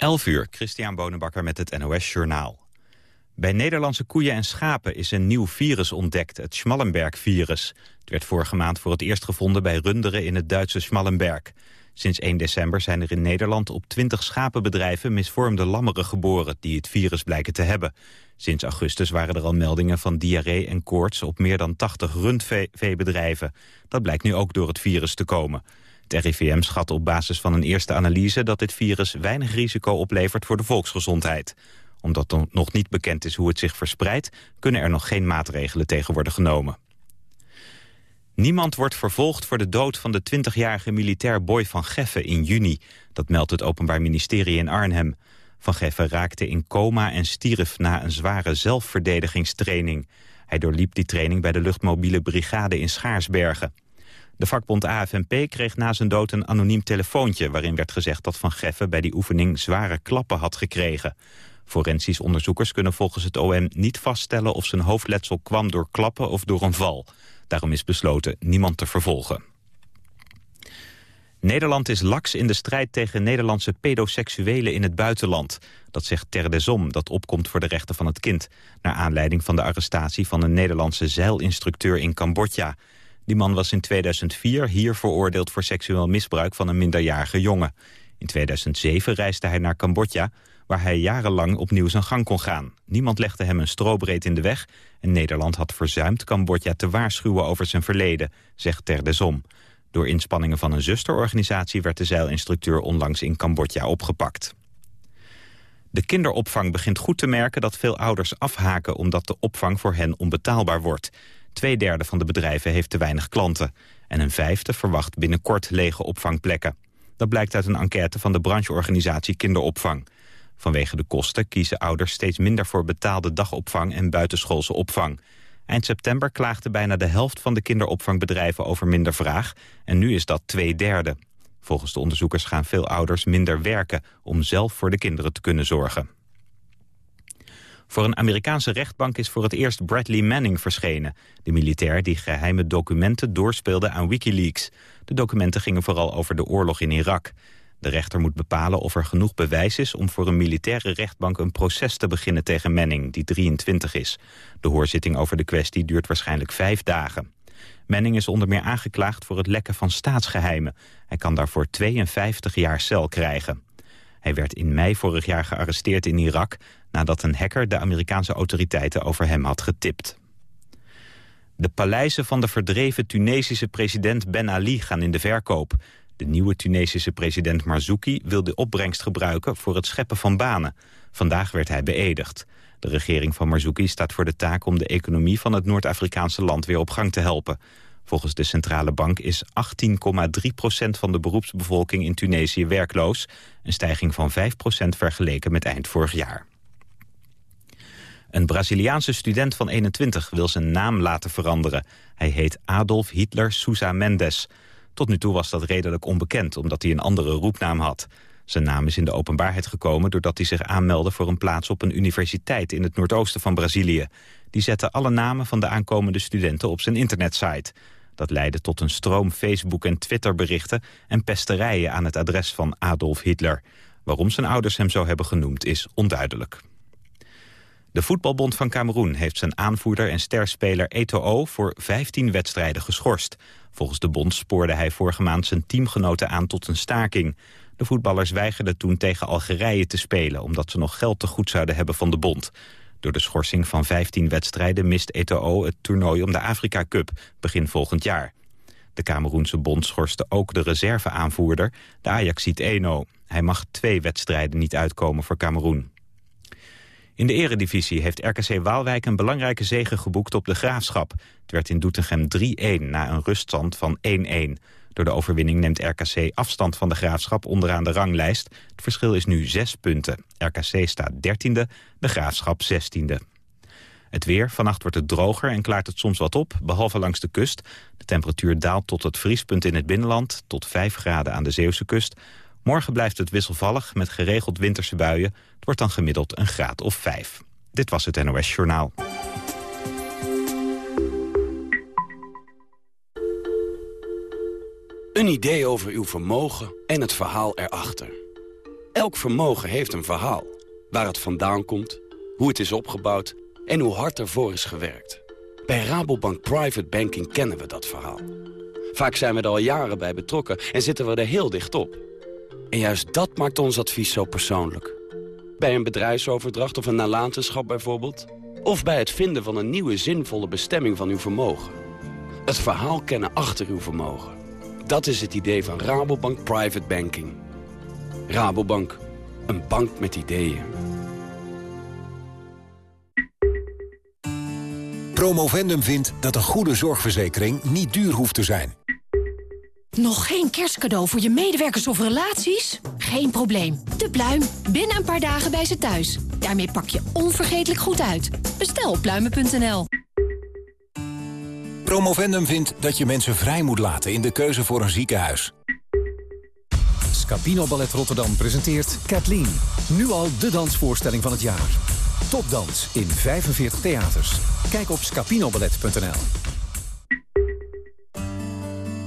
11 uur, Christian Bonenbakker met het NOS Journaal. Bij Nederlandse koeien en schapen is een nieuw virus ontdekt, het Schmallenberg-virus. Het werd vorige maand voor het eerst gevonden bij runderen in het Duitse Schmallenberg. Sinds 1 december zijn er in Nederland op 20 schapenbedrijven misvormde lammeren geboren die het virus blijken te hebben. Sinds augustus waren er al meldingen van diarree en koorts op meer dan 80 rundveebedrijven. Dat blijkt nu ook door het virus te komen. Het RIVM schat op basis van een eerste analyse dat dit virus weinig risico oplevert voor de volksgezondheid. Omdat er nog niet bekend is hoe het zich verspreidt, kunnen er nog geen maatregelen tegen worden genomen. Niemand wordt vervolgd voor de dood van de 20-jarige militair Boy van Geffen in juni. Dat meldt het Openbaar Ministerie in Arnhem. Van Geffen raakte in coma en stierf na een zware zelfverdedigingstraining. Hij doorliep die training bij de luchtmobiele brigade in Schaarsbergen. De vakbond AFNP kreeg na zijn dood een anoniem telefoontje... waarin werd gezegd dat Van Geffen bij die oefening zware klappen had gekregen. Forensisch onderzoekers kunnen volgens het OM niet vaststellen... of zijn hoofdletsel kwam door klappen of door een val. Daarom is besloten niemand te vervolgen. Nederland is laks in de strijd tegen Nederlandse pedoseksuelen in het buitenland. Dat zegt Ter de Zom, dat opkomt voor de rechten van het kind... naar aanleiding van de arrestatie van een Nederlandse zeilinstructeur in Cambodja. Die man was in 2004 hier veroordeeld voor seksueel misbruik van een minderjarige jongen. In 2007 reisde hij naar Cambodja, waar hij jarenlang opnieuw zijn gang kon gaan. Niemand legde hem een strobreed in de weg en Nederland had verzuimd Cambodja te waarschuwen over zijn verleden, zegt Ter de. Door inspanningen van een zusterorganisatie werd de zeilinstructeur onlangs in Cambodja opgepakt. De kinderopvang begint goed te merken dat veel ouders afhaken omdat de opvang voor hen onbetaalbaar wordt. Tweederde van de bedrijven heeft te weinig klanten. En een vijfde verwacht binnenkort lege opvangplekken. Dat blijkt uit een enquête van de brancheorganisatie Kinderopvang. Vanwege de kosten kiezen ouders steeds minder voor betaalde dagopvang en buitenschoolse opvang. Eind september klaagde bijna de helft van de kinderopvangbedrijven over minder vraag. En nu is dat twee derde. Volgens de onderzoekers gaan veel ouders minder werken om zelf voor de kinderen te kunnen zorgen. Voor een Amerikaanse rechtbank is voor het eerst Bradley Manning verschenen. De militair die geheime documenten doorspeelde aan Wikileaks. De documenten gingen vooral over de oorlog in Irak. De rechter moet bepalen of er genoeg bewijs is om voor een militaire rechtbank een proces te beginnen tegen Manning, die 23 is. De hoorzitting over de kwestie duurt waarschijnlijk vijf dagen. Manning is onder meer aangeklaagd voor het lekken van staatsgeheimen. Hij kan daarvoor 52 jaar cel krijgen. Hij werd in mei vorig jaar gearresteerd in Irak nadat een hacker de Amerikaanse autoriteiten over hem had getipt. De paleizen van de verdreven Tunesische president Ben Ali gaan in de verkoop. De nieuwe Tunesische president Marzouki wil de opbrengst gebruiken voor het scheppen van banen. Vandaag werd hij beëdigd. De regering van Marzouki staat voor de taak om de economie van het Noord-Afrikaanse land weer op gang te helpen. Volgens de centrale bank is 18,3% van de beroepsbevolking in Tunesië werkloos. Een stijging van 5% vergeleken met eind vorig jaar. Een Braziliaanse student van 21 wil zijn naam laten veranderen. Hij heet Adolf Hitler Sousa Mendes. Tot nu toe was dat redelijk onbekend, omdat hij een andere roepnaam had. Zijn naam is in de openbaarheid gekomen doordat hij zich aanmeldde voor een plaats op een universiteit in het noordoosten van Brazilië. Die zette alle namen van de aankomende studenten op zijn internetsite. Dat leidde tot een stroom Facebook- en Twitterberichten en pesterijen aan het adres van Adolf Hitler. Waarom zijn ouders hem zo hebben genoemd is onduidelijk. De voetbalbond van Cameroen heeft zijn aanvoerder en sterspeler Eto'o voor 15 wedstrijden geschorst. Volgens de bond spoorde hij vorige maand zijn teamgenoten aan tot een staking. De voetballers weigerden toen tegen Algerije te spelen... omdat ze nog geld te goed zouden hebben van de bond. Door de schorsing van 15 wedstrijden mist Eto'o het toernooi om de Afrika Cup begin volgend jaar. De Cameroense bond schorste ook de reserveaanvoerder, de Ajaxiet Eno. Hij mag twee wedstrijden niet uitkomen voor Cameroen. In de eredivisie heeft RKC Waalwijk een belangrijke zege geboekt op de Graafschap. Het werd in Doetinchem 3-1 na een ruststand van 1-1. Door de overwinning neemt RKC afstand van de Graafschap onderaan de ranglijst. Het verschil is nu 6 punten. RKC staat 13e, de Graafschap 16e. Het weer, vannacht wordt het droger en klaart het soms wat op, behalve langs de kust. De temperatuur daalt tot het vriespunt in het binnenland, tot 5 graden aan de Zeeuwse kust. Morgen blijft het wisselvallig met geregeld winterse buien. Het wordt dan gemiddeld een graad of 5. Dit was het NOS Journaal. Een idee over uw vermogen en het verhaal erachter. Elk vermogen heeft een verhaal. Waar het vandaan komt, hoe het is opgebouwd en hoe hard ervoor is gewerkt. Bij Rabobank Private Banking kennen we dat verhaal. Vaak zijn we er al jaren bij betrokken en zitten we er heel dicht op. En juist dat maakt ons advies zo persoonlijk. Bij een bedrijfsoverdracht of een nalatenschap bijvoorbeeld. Of bij het vinden van een nieuwe zinvolle bestemming van uw vermogen. Het verhaal kennen achter uw vermogen. Dat is het idee van Rabobank Private Banking. Rabobank, een bank met ideeën. Promovendum vindt dat een goede zorgverzekering niet duur hoeft te zijn. Nog geen kerstcadeau voor je medewerkers of relaties? Geen probleem. De pluim. Binnen een paar dagen bij ze thuis. Daarmee pak je onvergetelijk goed uit. Bestel op pluimen.nl. Promovendum vindt dat je mensen vrij moet laten in de keuze voor een ziekenhuis. Scapino Ballet Rotterdam presenteert Kathleen. Nu al de dansvoorstelling van het jaar. Topdans in 45 theaters. Kijk op scapinoballet.nl.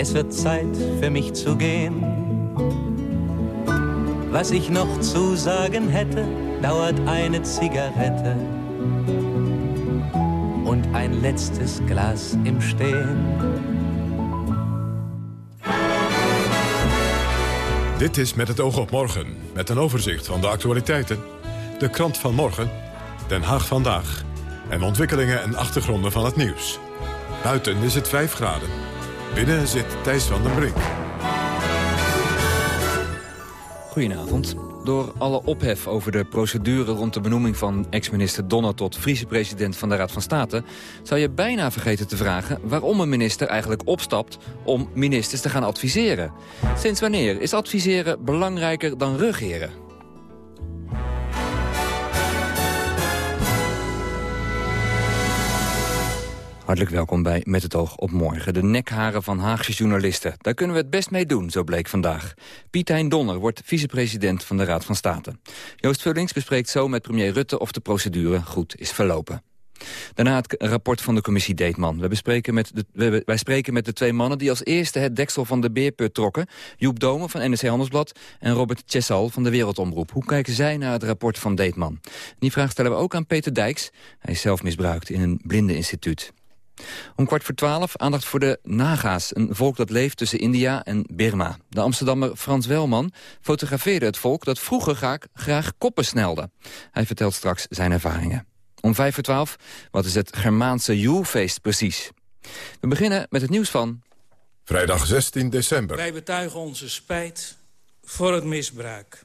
Es wird Zeit für mich zu gehen. Was ich noch zu sagen hätte, dauert eine Zigarette und ein letztes Glas im Stehen. Dit is Met het oog op morgen, met een overzicht van de actualiteiten. De krant van morgen, Den Haag vandaag. En ontwikkelingen en achtergronden van het nieuws. Buiten is het 5 graden. Binnen zit Thijs van den Brink. Goedenavond. Door alle ophef over de procedure rond de benoeming van ex-minister Donner tot vicepresident van de Raad van State... zou je bijna vergeten te vragen waarom een minister eigenlijk opstapt om ministers te gaan adviseren. Sinds wanneer is adviseren belangrijker dan regeren? Hartelijk welkom bij Met het oog op morgen. De nekharen van Haagse journalisten. Daar kunnen we het best mee doen, zo bleek vandaag. Piet Hein Donner wordt vicepresident van de Raad van State. Joost Vullings bespreekt zo met premier Rutte of de procedure goed is verlopen. Daarna het rapport van de commissie Deetman. Bespreken met de, wij spreken met de twee mannen die als eerste het deksel van de beerput trokken. Joep Domen van NRC Handelsblad en Robert Chessal van de Wereldomroep. Hoe kijken zij naar het rapport van Deetman? Die vraag stellen we ook aan Peter Dijks. Hij is zelf misbruikt in een blindeninstituut. Om kwart voor twaalf aandacht voor de Naga's, een volk dat leeft tussen India en Birma. De Amsterdammer Frans Welman fotografeerde het volk dat vroeger graag, graag koppen snelde. Hij vertelt straks zijn ervaringen. Om vijf voor twaalf, wat is het Germaanse Joelfeest precies? We beginnen met het nieuws van... Vrijdag 16 december. Wij betuigen onze spijt voor het misbruik.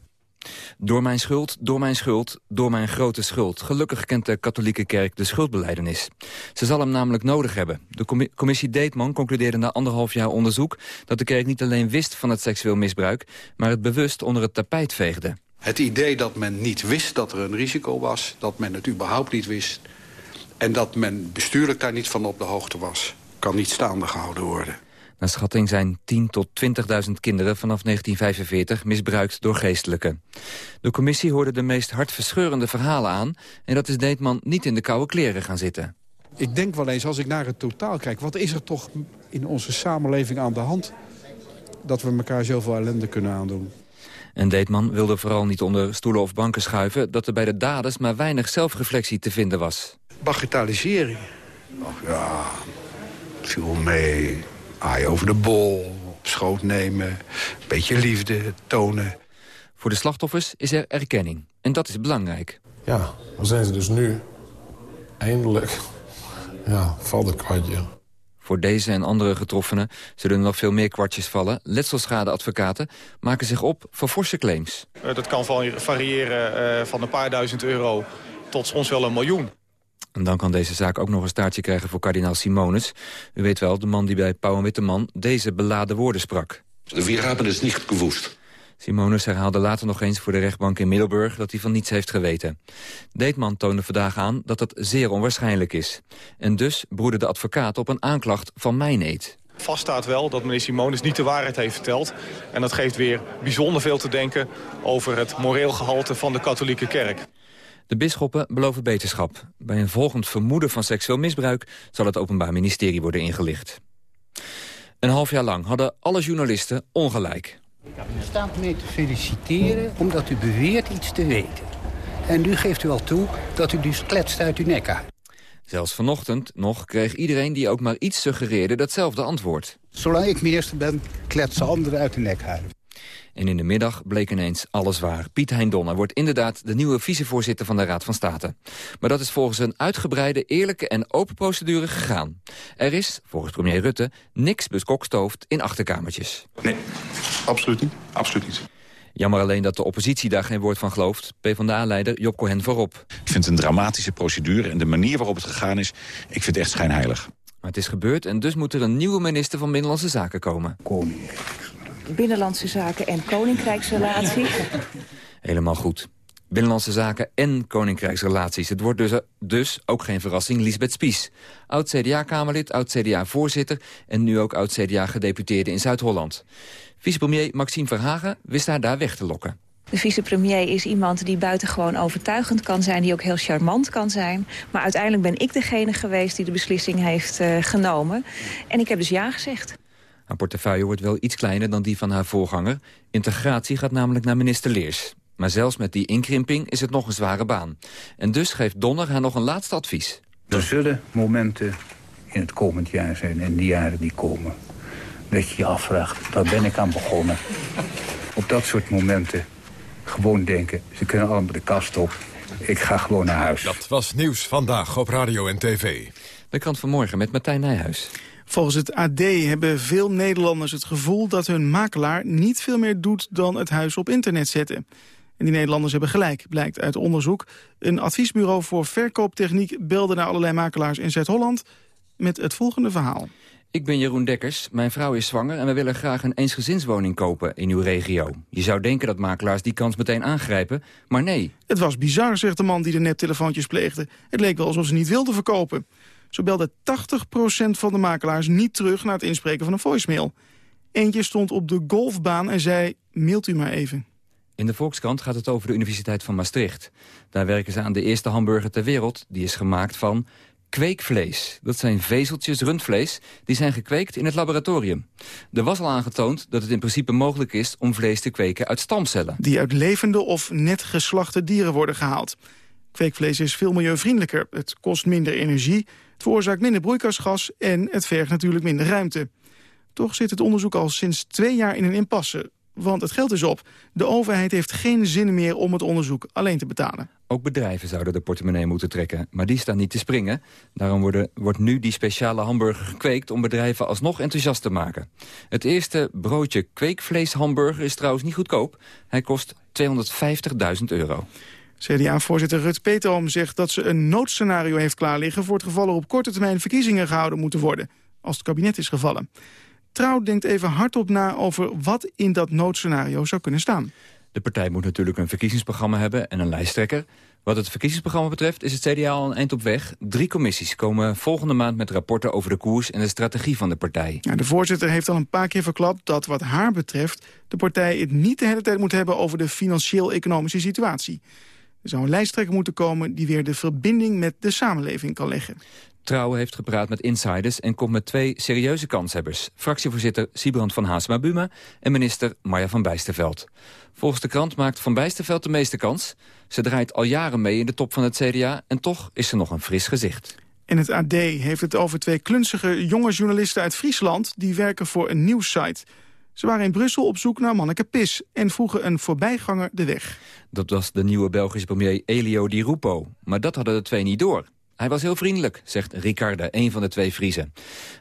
Door mijn schuld, door mijn schuld, door mijn grote schuld. Gelukkig kent de katholieke kerk de schuldbeleidenis. Ze zal hem namelijk nodig hebben. De commissie Deetman concludeerde na anderhalf jaar onderzoek... dat de kerk niet alleen wist van het seksueel misbruik... maar het bewust onder het tapijt veegde. Het idee dat men niet wist dat er een risico was... dat men het überhaupt niet wist... en dat men bestuurlijk daar niet van op de hoogte was... kan niet staande gehouden worden. Naar schatting zijn 10.000 tot 20.000 kinderen vanaf 1945 misbruikt door geestelijken. De commissie hoorde de meest hartverscheurende verhalen aan... en dat is Deetman niet in de koude kleren gaan zitten. Ik denk wel eens, als ik naar het totaal kijk... wat is er toch in onze samenleving aan de hand... dat we elkaar zoveel ellende kunnen aandoen. En Deetman wilde vooral niet onder stoelen of banken schuiven... dat er bij de daders maar weinig zelfreflectie te vinden was. Bagatellisering. Ach ja, viel mee Aai over de bol, op schoot nemen, een beetje liefde tonen. Voor de slachtoffers is er erkenning. En dat is belangrijk. Ja, dan zijn ze dus nu eindelijk... Ja, valt het kwartje. Voor deze en andere getroffenen zullen er nog veel meer kwartjes vallen. Letselschadeadvocaten maken zich op voor forse claims. Eh, dat kan variëren eh, van een paar duizend euro tot soms wel een miljoen. En dan kan deze zaak ook nog een staartje krijgen voor kardinaal Simonis. U weet wel, de man die bij Pauw en Witteman deze beladen woorden sprak. Wir hebben het niet gewoest. Simonus herhaalde later nog eens voor de rechtbank in Middelburg dat hij van niets heeft geweten. Deetman toonde vandaag aan dat dat zeer onwaarschijnlijk is. En dus broedde de advocaat op een aanklacht van mijneed. Vast staat wel dat meneer Simonus niet de waarheid heeft verteld. En dat geeft weer bijzonder veel te denken over het moreel gehalte van de katholieke kerk. De bisschoppen beloven beterschap. Bij een volgend vermoeden van seksueel misbruik zal het Openbaar Ministerie worden ingelicht. Een half jaar lang hadden alle journalisten ongelijk. U staat mee te feliciteren omdat u beweert iets te weten. En nu geeft u al toe dat u dus kletst uit uw nek uit. Zelfs vanochtend nog kreeg iedereen die ook maar iets suggereerde datzelfde antwoord. Zolang ik minister ben, kletsen anderen uit de nek uit. En in de middag bleek ineens alles waar. Piet Hein Donner wordt inderdaad de nieuwe vicevoorzitter van de Raad van State. Maar dat is volgens een uitgebreide, eerlijke en open procedure gegaan. Er is, volgens premier Rutte, niks beskokstoofd in achterkamertjes. Nee, absoluut niet. Absoluut niet. Jammer alleen dat de oppositie daar geen woord van gelooft. PvdA-leider Job Cohen voorop. Ik vind het een dramatische procedure en de manier waarop het gegaan is... ik vind het echt schijnheilig. Maar het is gebeurd en dus moet er een nieuwe minister van Binnenlandse Zaken komen. Binnenlandse Zaken en Koninkrijksrelaties. Helemaal goed. Binnenlandse Zaken en Koninkrijksrelaties. Het wordt dus, dus ook geen verrassing Lisbeth Spies. Oud-CDA-Kamerlid, oud-CDA-voorzitter... en nu ook oud-CDA-gedeputeerde in Zuid-Holland. Vicepremier Maxime Verhagen wist haar daar weg te lokken. De vicepremier is iemand die buitengewoon overtuigend kan zijn... die ook heel charmant kan zijn. Maar uiteindelijk ben ik degene geweest die de beslissing heeft uh, genomen. En ik heb dus ja gezegd. Haar portefeuille wordt wel iets kleiner dan die van haar voorganger. Integratie gaat namelijk naar minister Leers. Maar zelfs met die inkrimping is het nog een zware baan. En dus geeft Donner haar nog een laatste advies. Er zullen momenten in het komend jaar zijn en die jaren die komen... dat je je afvraagt, daar ben ik aan begonnen. Op dat soort momenten gewoon denken, ze kunnen allemaal de kast op. Ik ga gewoon naar huis. Dat was Nieuws Vandaag op Radio en TV. De krant vanmorgen met Martijn Nijhuis. Volgens het AD hebben veel Nederlanders het gevoel dat hun makelaar niet veel meer doet dan het huis op internet zetten. En die Nederlanders hebben gelijk, blijkt uit onderzoek. Een adviesbureau voor verkooptechniek belde naar allerlei makelaars in Zuid-Holland met het volgende verhaal. Ik ben Jeroen Dekkers, mijn vrouw is zwanger en we willen graag een eensgezinswoning kopen in uw regio. Je zou denken dat makelaars die kans meteen aangrijpen, maar nee. Het was bizar, zegt de man die de neptelefoontjes pleegde. Het leek wel alsof ze niet wilden verkopen. Zo belde 80% van de makelaars niet terug na het inspreken van een voicemail. Eentje stond op de golfbaan en zei, mailt u maar even. In de Volkskrant gaat het over de Universiteit van Maastricht. Daar werken ze aan de eerste hamburger ter wereld. Die is gemaakt van kweekvlees. Dat zijn vezeltjes rundvlees die zijn gekweekt in het laboratorium. Er was al aangetoond dat het in principe mogelijk is om vlees te kweken uit stamcellen. Die uit levende of net geslachte dieren worden gehaald. Kweekvlees is veel milieuvriendelijker. Het kost minder energie, het veroorzaakt minder broeikasgas en het vergt natuurlijk minder ruimte. Toch zit het onderzoek al sinds twee jaar in een impasse. Want het geld is op. De overheid heeft geen zin meer om het onderzoek alleen te betalen. Ook bedrijven zouden de portemonnee moeten trekken, maar die staan niet te springen. Daarom wordt nu die speciale hamburger gekweekt om bedrijven alsnog enthousiast te maken. Het eerste broodje kweekvleeshamburger is trouwens niet goedkoop. Hij kost 250.000 euro. CDA-voorzitter Rut Peterom zegt dat ze een noodscenario heeft klaarliggen... voor het geval er op korte termijn verkiezingen gehouden moeten worden... als het kabinet is gevallen. Trouw denkt even hardop na over wat in dat noodscenario zou kunnen staan. De partij moet natuurlijk een verkiezingsprogramma hebben en een lijsttrekker. Wat het verkiezingsprogramma betreft is het CDA al een eind op weg. Drie commissies komen volgende maand met rapporten over de koers en de strategie van de partij. Ja, de voorzitter heeft al een paar keer verklapt dat wat haar betreft... de partij het niet de hele tijd moet hebben over de financieel-economische situatie. Er zou een lijsttrekker moeten komen die weer de verbinding met de samenleving kan leggen. Trouw heeft gepraat met insiders en komt met twee serieuze kanshebbers. Fractievoorzitter Siebrand van Haasma-Buma en minister Marja van Bijsterveld. Volgens de krant maakt Van Bijsterveld de meeste kans. Ze draait al jaren mee in de top van het CDA en toch is ze nog een fris gezicht. En het AD heeft het over twee klunzige jonge journalisten uit Friesland... die werken voor een nieuwssite. Ze waren in Brussel op zoek naar Manneke Pis... en vroegen een voorbijganger de weg. Dat was de nieuwe Belgische premier Elio Di Rupo. Maar dat hadden de twee niet door. Hij was heel vriendelijk, zegt Ricarde, een van de twee Friesen.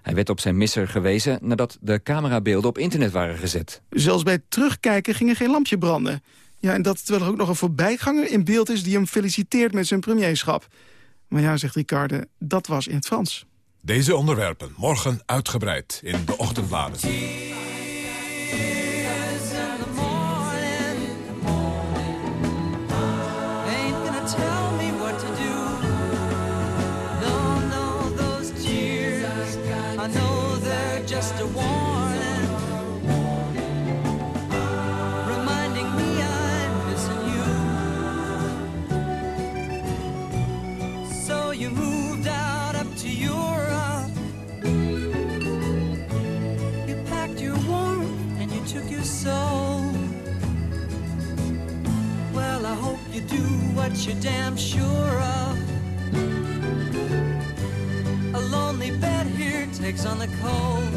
Hij werd op zijn misser gewezen nadat de camerabeelden op internet waren gezet. Zelfs bij terugkijken ging er geen lampje branden. Ja, en dat terwijl er ook nog een voorbijganger in beeld is... die hem feliciteert met zijn premierschap. Maar ja, zegt Ricarde, dat was in het Frans. Deze onderwerpen morgen uitgebreid in de ochtendbladen. I know you're damn sure of. A lonely bed here takes on the cold.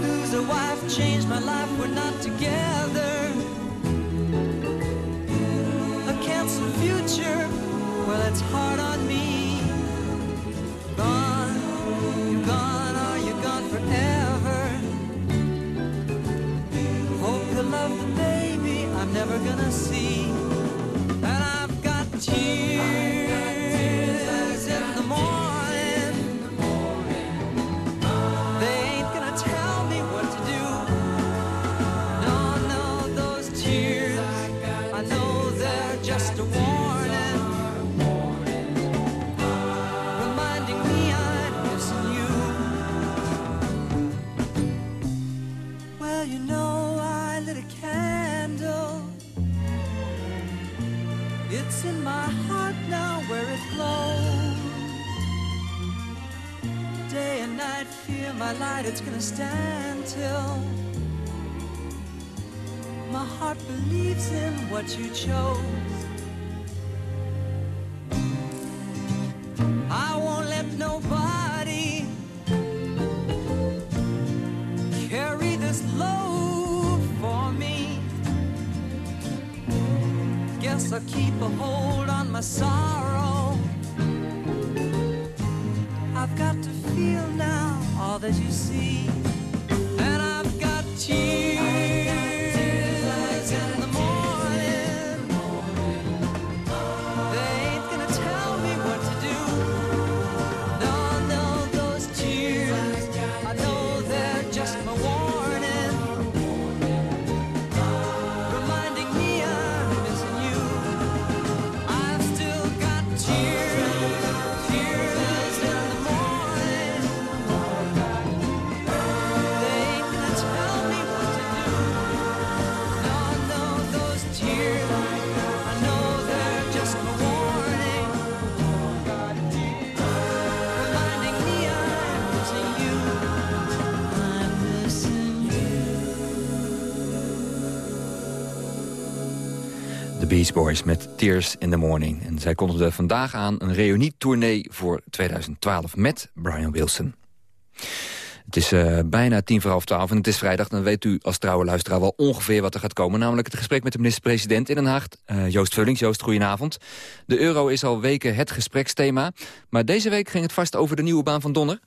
Lose a wife, changed my life, we're not together. A canceled future, well, it's hard on see. My light, it's gonna stand till my heart believes in what you chose. I won't let nobody carry this load for me. Guess I'll keep a hold on my sorrow. Met Tears in the Morning. En zij kondigden vandaag aan een reunietournee voor 2012 met Brian Wilson. Het is eh, bijna tien voor half twaalf en het is vrijdag. Dan weet u als trouwe luisteraar wel ongeveer wat er gaat komen. Namelijk het gesprek met de minister-president in Den Haag. Eh, Joost Vullings. Joost, goedenavond. De euro is al weken het gespreksthema. Maar deze week ging het vast over de nieuwe baan van Donner.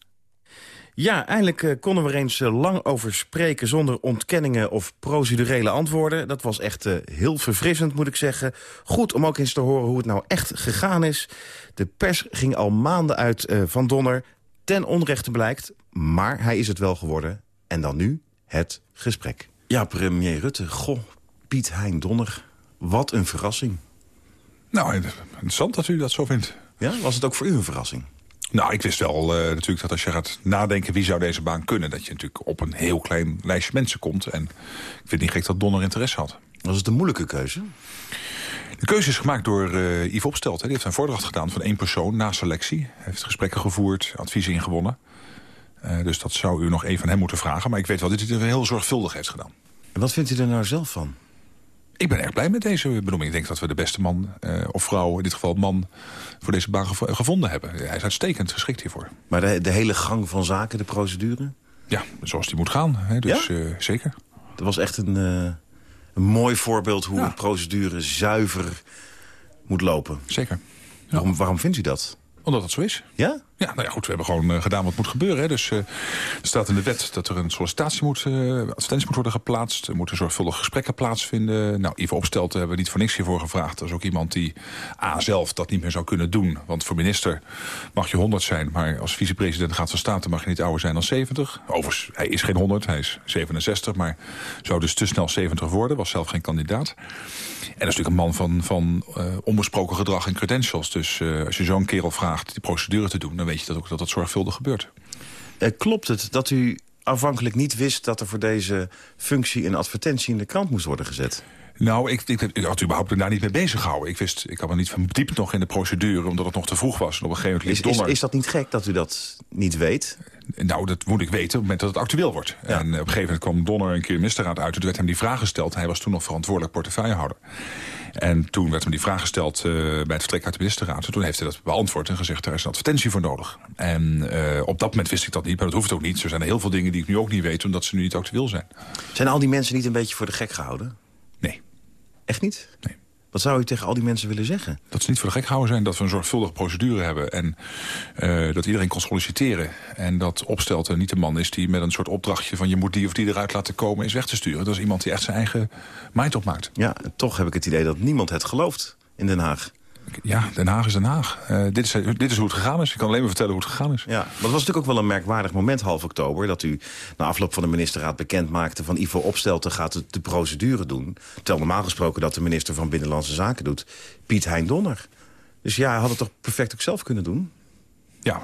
Ja, eindelijk eh, konden we er eens eh, lang over spreken zonder ontkenningen of procedurele antwoorden. Dat was echt eh, heel verfrissend, moet ik zeggen. Goed om ook eens te horen hoe het nou echt gegaan is. De pers ging al maanden uit eh, van Donner. Ten onrechte blijkt, maar hij is het wel geworden. En dan nu het gesprek. Ja, premier Rutte, goh, Piet Hein Donner. Wat een verrassing. Nou, interessant dat u dat zo vindt. Ja, was het ook voor u een verrassing? Nou, ik wist wel eh, natuurlijk dat als je gaat nadenken wie zou deze baan kunnen... dat je natuurlijk op een heel klein lijstje mensen komt. En ik vind het niet gek dat Donner interesse had. Was het een moeilijke keuze? De keuze is gemaakt door uh, Yves Opstelt. Hè. Die heeft een voordracht gedaan van één persoon na selectie. Hij heeft gesprekken gevoerd, adviezen ingewonnen. Uh, dus dat zou u nog even van hem moeten vragen. Maar ik weet wel dat hij het heel zorgvuldig heeft gedaan. En wat vindt u er nou zelf van? Ik ben erg blij met deze benoeming. Ik denk dat we de beste man, uh, of vrouw, in dit geval man... voor deze baan gev gevonden hebben. Hij is uitstekend geschikt hiervoor. Maar de, de hele gang van zaken, de procedure? Ja, zoals die moet gaan. Hè, dus ja? uh, zeker. Dat was echt een, uh, een mooi voorbeeld hoe ja. een procedure zuiver moet lopen. Zeker. Ja. Waarom, waarom vindt u dat? Omdat het zo is. Ja? Ja, nou ja, goed, we hebben gewoon eh, gedaan wat moet gebeuren. Hè. Dus eh, er staat in de wet dat er een sollicitatie moet, eh, advertentie moet worden geplaatst. Er moeten zorgvuldige gesprekken plaatsvinden. Nou, Ivo Opstelten hebben we niet voor niks hiervoor gevraagd. Dat is ook iemand die A, zelf dat niet meer zou kunnen doen. Want voor minister mag je 100 zijn, maar als vicepresident gaat van Staten mag je niet ouder zijn dan 70. Overigens, hij is geen 100, hij is 67, maar zou dus te snel 70 worden. Was zelf geen kandidaat. En dat is natuurlijk een man van, van uh, onbesproken gedrag en credentials. Dus uh, als je zo'n kerel vraagt die procedure te doen... weet je dat ook dat dat zorgvuldig gebeurt. Uh, klopt het dat u aanvankelijk niet wist... dat er voor deze functie een advertentie in de krant moest worden gezet? Nou, ik, ik, ik had überhaupt daar niet mee bezig gehouden. Ik wist, ik had me niet verdiept nog in de procedure, omdat het nog te vroeg was. En op een gegeven moment is, is, is dat niet gek dat u dat niet weet? Nou, dat moet ik weten op het moment dat het actueel wordt. Ja. En op een gegeven moment kwam Donner een keer ministerraad uit. Toen werd hem die vraag gesteld. Hij was toen nog verantwoordelijk portefeuillehouder. En toen werd hem die vraag gesteld uh, bij het vertrek uit de ministerraad. En toen heeft hij dat beantwoord en gezegd... er is een advertentie voor nodig. En uh, op dat moment wist ik dat niet, maar dat hoeft ook niet. Er zijn heel veel dingen die ik nu ook niet weet... omdat ze nu niet actueel zijn. Zijn al die mensen niet een beetje voor de gek gehouden? Nee. Echt niet? Nee. Wat zou u tegen al die mensen willen zeggen? Dat ze niet voor de gek gehouden zijn, dat we een zorgvuldige procedure hebben... en uh, dat iedereen kon solliciteren. En dat Opstelten niet de man is die met een soort opdrachtje... van je moet die of die eruit laten komen is weg te sturen. Dat is iemand die echt zijn eigen mind opmaakt. Ja, toch heb ik het idee dat niemand het gelooft in Den Haag. Ja, Den Haag is Den Haag. Uh, dit, is, dit is hoe het gegaan is. Ik kan alleen maar vertellen hoe het gegaan is. Ja, maar het was natuurlijk ook wel een merkwaardig moment half oktober... dat u na afloop van de ministerraad bekend maakte... van Ivo Opstelten gaat de, de procedure doen. Terwijl normaal gesproken dat de minister van Binnenlandse Zaken doet. Piet Hein Donner. Dus ja, hij had het toch perfect ook zelf kunnen doen? Ja,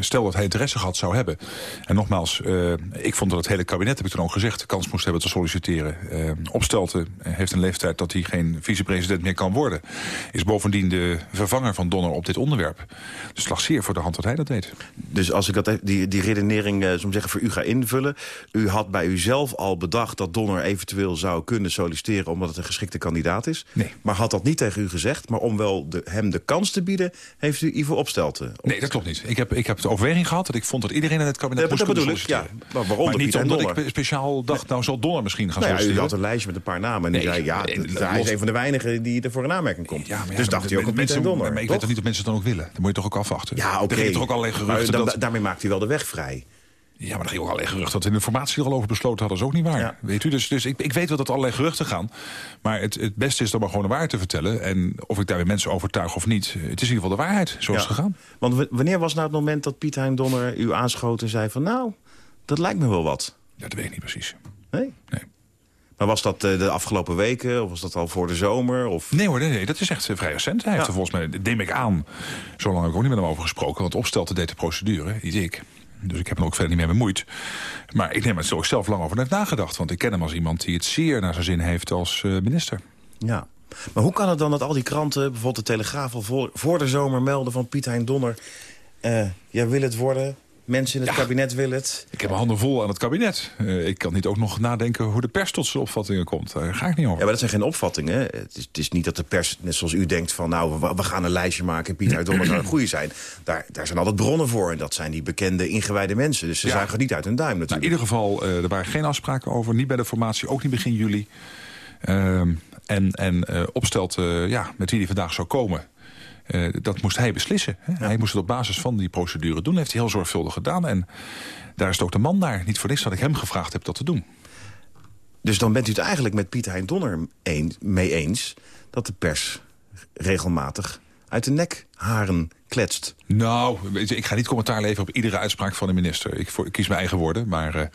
stel dat hij interesse gehad zou hebben. En nogmaals, uh, ik vond dat het hele kabinet, heb ik toen ook gezegd... de kans moest hebben te solliciteren. Uh, Opstelten heeft een leeftijd dat hij geen vicepresident meer kan worden. Is bovendien de vervanger van Donner op dit onderwerp. Dus lag zeer voor de hand dat hij dat deed. Dus als ik dat, die, die redenering, uh, zeggen, voor u ga invullen... u had bij uzelf al bedacht dat Donner eventueel zou kunnen solliciteren... omdat het een geschikte kandidaat is. Nee. Maar had dat niet tegen u gezegd. Maar om wel de, hem de kans te bieden, heeft u Ivo Opstelten. Nee, dat klopt niet. Ik heb, ik heb de overweging gehad dat ik vond dat iedereen in het kabinet ja, moest dat kunnen bedoel ik, solliciteren. ja. Maar waaronder niet omdat ik speciaal dacht, nou zal Donner misschien gaan Nou ja, u had een lijstje met een paar namen. En Nee, zei, ja, nee, hij is een van de weinigen die er voor een aanmerking komt. Ja, maar dus maar dacht hij ook op mensen, en Donner. Maar ik toch? weet toch niet of mensen het dan ook willen. Dan moet je toch ook afwachten. Ja, oké. Er gingen toch ook allerlei Maar geruchten da- dat... Daarmee maakt hij wel de weg vrij. Ja, maar er ging ook allerlei geruchten dat we in de formatie er al over besloten hadden. Dat is ook niet waar. Ja. Weet u? Dus, dus ik, ik weet wel dat er allerlei geruchten gaan. Maar het, het beste is dan maar gewoon de waarheid te vertellen. En of ik daarmee mensen overtuig of niet. Het is in ieder geval de waarheid. Zo is het gegaan. Want wanneer was nou het moment dat Piet Hein Donner u aanschoot en zei van... nou, dat lijkt me wel wat. Ja, dat weet ik niet precies. Nee? Nee. Maar was dat eh, de afgelopen weken? Of was dat al voor de zomer? Of... Nee hoor, nee, nee, dat is echt eh, vrij recent. Hij heeft er volgens mij, neem ik aan, zo lang heb ik ook niet met hem over gesproken. Want opstelte deed de procedure, niet ik. Dus ik heb hem ook verder niet meer bemoeid. Maar ik neem het ook zelf lang over heeft nagedacht. Want ik ken hem als iemand die het zeer naar zijn zin heeft als eh, minister. Ja. Maar hoe kan het dan dat al die kranten, bijvoorbeeld de Telegraaf... al voor, voor de zomer melden van Piet Hein Donner... eh jij wil het worden, mensen in het kabinet willen het... Ik heb mijn handen vol aan het kabinet. Eh, ik kan niet ook nog nadenken hoe de pers tot zijn opvattingen komt. Daar ga ik niet over. Ja, maar dat zijn geen opvattingen. Het is, het is niet dat de pers, net zoals u denkt... van nou, we, we gaan een lijstje maken en Piet Hein Donner zou een goede zijn. Daar, daar zijn altijd bronnen voor. En dat zijn die bekende, ingewijde mensen. Dus ze Ja. zuigen niet uit hun duim Nou, in natuurlijk. ieder geval, eh, er waren geen afspraken over. Niet bij de formatie, ook niet begin juli. Ehm, en en eh, opstelt eh, ja, met wie hij vandaag zou komen. Eh, dat moest hij beslissen. Hè. Hij moest het op basis van die procedure doen. heeft hij heel zorgvuldig gedaan. En daar is het ook de man naar. Niet voor niks dat ik hem gevraagd heb dat te doen. Dus dan bent u het eigenlijk met Piet Hein Donner mee eens... dat de pers regelmatig uit de nek haren kletst. Nou, ik ga niet commentaar leveren op iedere uitspraak van de minister. Ik, voor, ik kies mijn eigen woorden, maar, eh,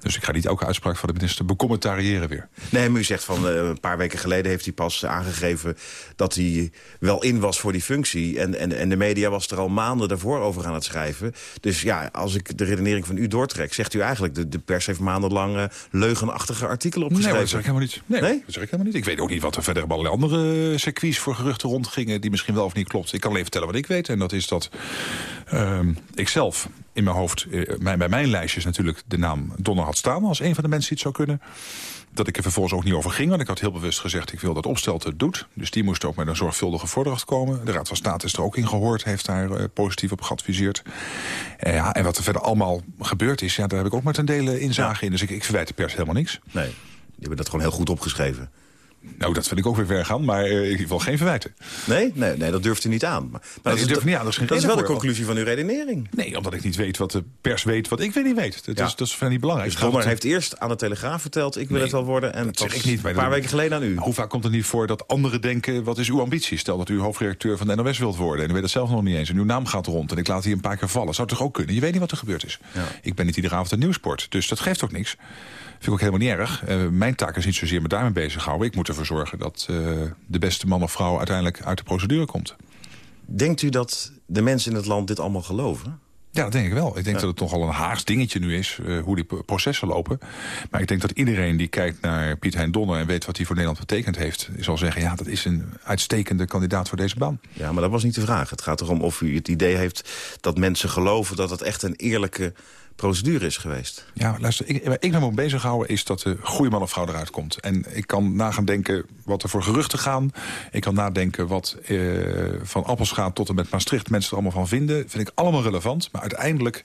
dus ik ga niet elke uitspraak van de minister becommentariëren weer. Nee, maar u zegt van eh, een paar weken geleden heeft hij pas aangegeven... dat hij wel in was voor die functie. En, en, en de media was er al maanden daarvoor over aan het schrijven. Dus ja, als ik de redenering van u doortrek... zegt u eigenlijk, de, de pers heeft maandenlang eh, leugenachtige artikelen Nee, opgeschreven. hoor, dat zeg ik helemaal niet. Nee, Nee? dat zeg ik helemaal niet. Ik weet ook niet wat er verder op allerlei andere circuits voor geruchten rondgingen... die misschien wel of niet klopt. Ik kan alleen vertellen wat ik weet. En dat is dat ehm, ik zelf in mijn hoofd... eh, mijn, bij mijn lijstjes natuurlijk de naam Donner had staan... als een van de mensen die het zou kunnen. Dat ik er vervolgens ook niet over ging. Want ik had heel bewust gezegd, ik wil dat Opstelten het doet. Dus die moest ook met een zorgvuldige voordracht komen. De Raad van State is er ook in gehoord. Heeft daar eh, positief op geadviseerd. Eh, ja, en wat er verder allemaal gebeurd is... Ja, daar heb ik ook met een dele inzage in. Dus ik, ik verwijt de pers helemaal niks. Nee, die hebben dat gewoon heel goed opgeschreven. Nou, dat vind ik ook weer ver gaan, maar in ieder geval geen verwijten. Nee? Nee, nee dat durft u niet aan. Maar, niet aan, dat is geen dat is wel de conclusie van uw redenering. Nee, omdat ik niet weet wat de pers weet, wat ik weer niet weet. Dat, Ja. is, dat is niet belangrijk. Dus Donner heeft eerst aan de Telegraaf verteld... ik wil Nee, het wel worden. En dat zeg ik niet. een paar dat- weken geleden aan u. Hoe vaak komt het niet voor dat anderen denken... wat is uw ambitie? Stel dat u hoofdredacteur van de NOS wilt worden... en u weet het zelf nog niet eens. En uw naam gaat rond en ik laat hier een paar keer vallen. Zou het toch ook kunnen? Je weet niet wat er gebeurd is. Ik ben niet iedere avond een nieuwsport, dus dat geeft ook niks. Vind ik ook helemaal niet erg. Eh, mijn taak is niet zozeer me daarmee bezighouden. Ik moet ervoor zorgen dat eh, de beste man of vrouw... uiteindelijk uit de procedure komt. Denkt u dat de mensen in het land dit allemaal geloven? Ja, dat denk ik wel. Ik denk Ja. dat het toch al een Haags dingetje nu is, eh, hoe die processen lopen. Maar ik denk dat iedereen die kijkt naar Piet Hein Donner... en weet wat hij voor Nederland betekend heeft... zal zeggen, ja, dat is een uitstekende kandidaat voor deze baan. Ja, maar dat was niet de vraag. Het gaat erom of u het idee heeft dat mensen geloven... dat het echt een eerlijke procedure is geweest. Ja, luister, ik, waar ik me moet bezighouden is dat de goede man of vrouw eruit komt. En ik kan na gaan denken wat er voor geruchten gaan. Ik kan nadenken wat eh, van Appelschaat tot en met Maastricht mensen er allemaal van vinden. Vind ik allemaal relevant. Maar uiteindelijk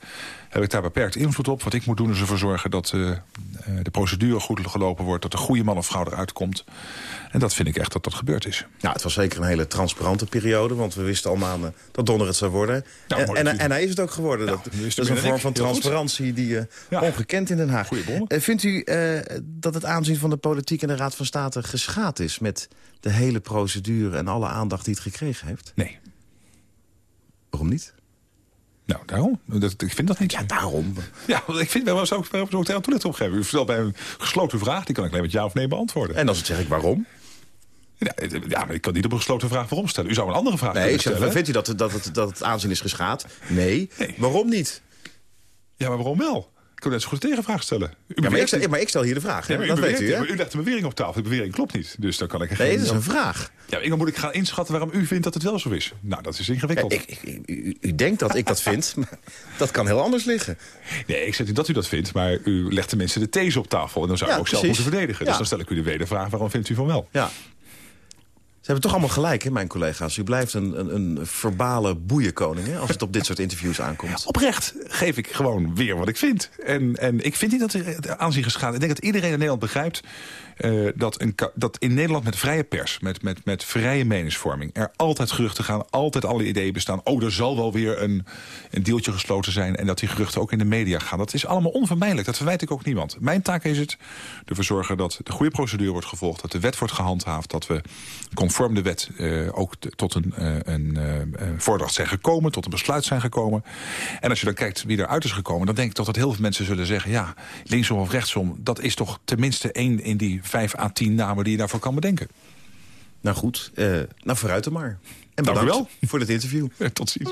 heb ik daar beperkt invloed op. Wat ik moet doen is ervoor zorgen dat eh, eh, de procedure goed gelopen wordt. Dat de goede man of vrouw eruit komt. En dat vind ik echt dat dat gebeurd is. Ja, het was zeker een hele transparante periode... want we wisten al maanden dat Donner het zou worden. Nou, en, en, hij is het ook geworden. Nou, dat, is dat het is een vorm van transparantie die Ja. ongekend in Den Haag. Eh, vindt u eh, dat het aanzien van de politiek en de Raad van State geschaad is... met de hele procedure en alle aandacht die het gekregen heeft? Nee. Waarom niet? Nou, daarom. Dat, ik vind dat niet. Ja, daarom. Ja, want ik vind, waarom zou ik, daar een toilet op geven? U stelt bij een gesloten vraag, die kan ik alleen met ja of nee beantwoorden. En als het zeg ik waarom? Ja, eh, ja, maar ik kan niet op een gesloten vraag waarom stellen. U zou een andere vraag Nee, kunnen stellen. vindt u dat, dat, het, dat het aanzien is geschaad? Nee. Waarom niet? Ja, maar waarom wel? Ik kan net zo goed een tegenvraag stellen. U Ja, maar, ik stel, dit. maar ik stel hier de vraag. Ja, maar u dat weet u, hè? u legt een bewering op tafel. Die bewering klopt niet. Dus dan kan ik er Nee, geen... dat is een vraag. Ja, dan moet ik gaan inschatten waarom u vindt dat het wel zo is. Nou, dat is ingewikkeld. Ik, ik- u, u denkt dat ik dat vind, maar dat kan heel anders liggen. Nee, ik zeg niet dat u dat vindt, maar u legt tenminste de these op tafel. En dan zou u Ja, ook zelf moeten verdedigen. Dus dan stel ik u de wedervraag, waarom vindt u van wel? Ja. Hebben toch allemaal gelijk, hè, mijn collega's. U blijft een, een, een verbale boeienkoning, hè, als het op dit soort interviews aankomt. Oprecht geef ik gewoon weer wat ik vind. En, en ik vind niet dat er aanzien geschaad. Ik denk dat iedereen in Nederland begrijpt eh, dat, een, dat in Nederland met vrije pers, met, met, met vrije meningsvorming, er altijd geruchten gaan, altijd alle ideeën bestaan. Oh, er zal wel weer een, een deeltje gesloten zijn en dat die geruchten ook in de media gaan. Dat is allemaal onvermijdelijk. Dat verwijt ik ook niemand. Mijn taak is het ervoor zorgen dat de goede procedure wordt gevolgd, dat de wet wordt gehandhaafd, dat we conform de wet eh, ook tot een, eh, een voordracht zijn gekomen, tot een besluit zijn gekomen. En als je dan kijkt wie eruit is gekomen, dan denk ik toch dat heel veel mensen zullen zeggen, ja, linksom of rechtsom, dat is toch tenminste één in die vijf à tien namen die je daarvoor kan bedenken. Nou goed, eh, nou vooruit dan maar. En Dank u bedankt wel. voor dit interview. Tot ziens.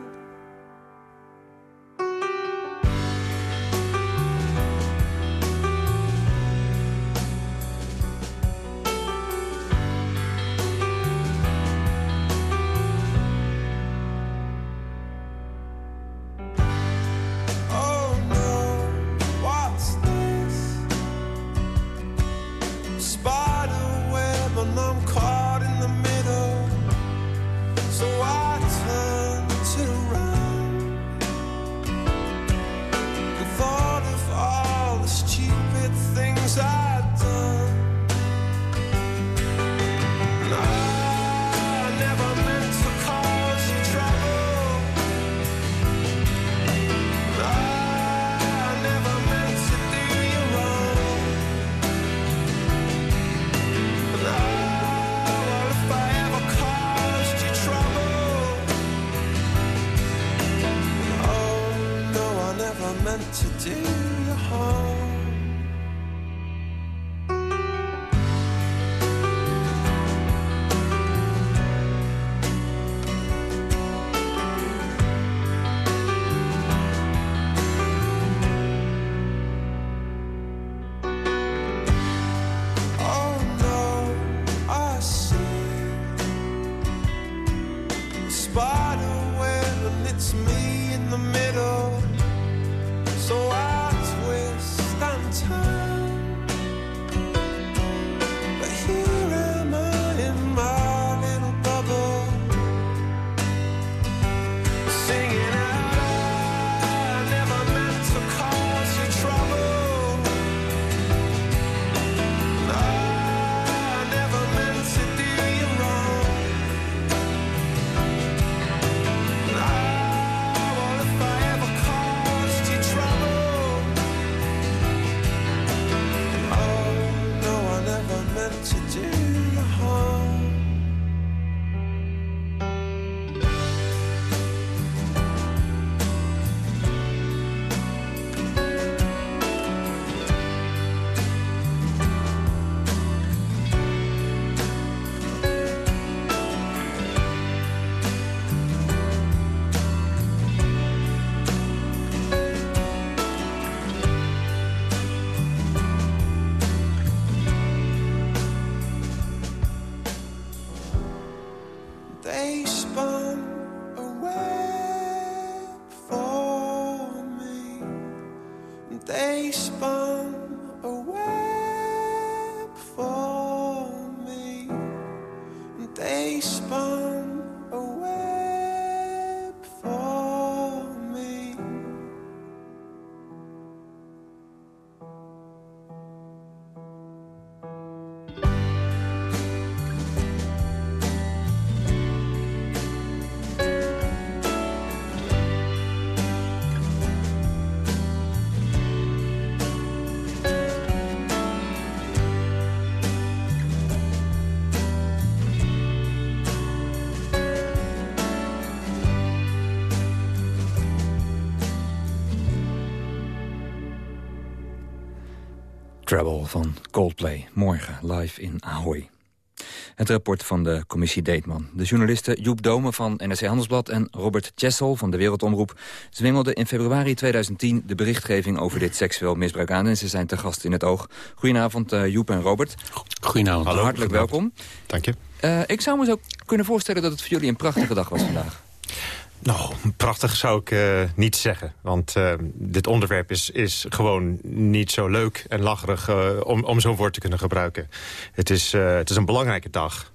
Trouble van Coldplay. Morgen live in Ahoy. Het rapport van de commissie Deetman. De journalisten Joep Dome van NRC Handelsblad en Robert Chessel van de Wereldomroep... zwingelden in februari 2010 de berichtgeving over dit seksueel misbruik aan... en ze zijn te gast in het oog. Goedenavond eh, Joep en Robert. Goedenavond. Hallo, Hartelijk welkom. Dank je. Eh, ik zou me zo kunnen voorstellen dat het voor jullie een prachtige dag was vandaag. Nou, prachtig zou ik eh, niet zeggen. Want eh, dit onderwerp is, is gewoon niet zo leuk en lacherig eh, om, om zo'n woord te kunnen gebruiken. Het is, het is een belangrijke dag.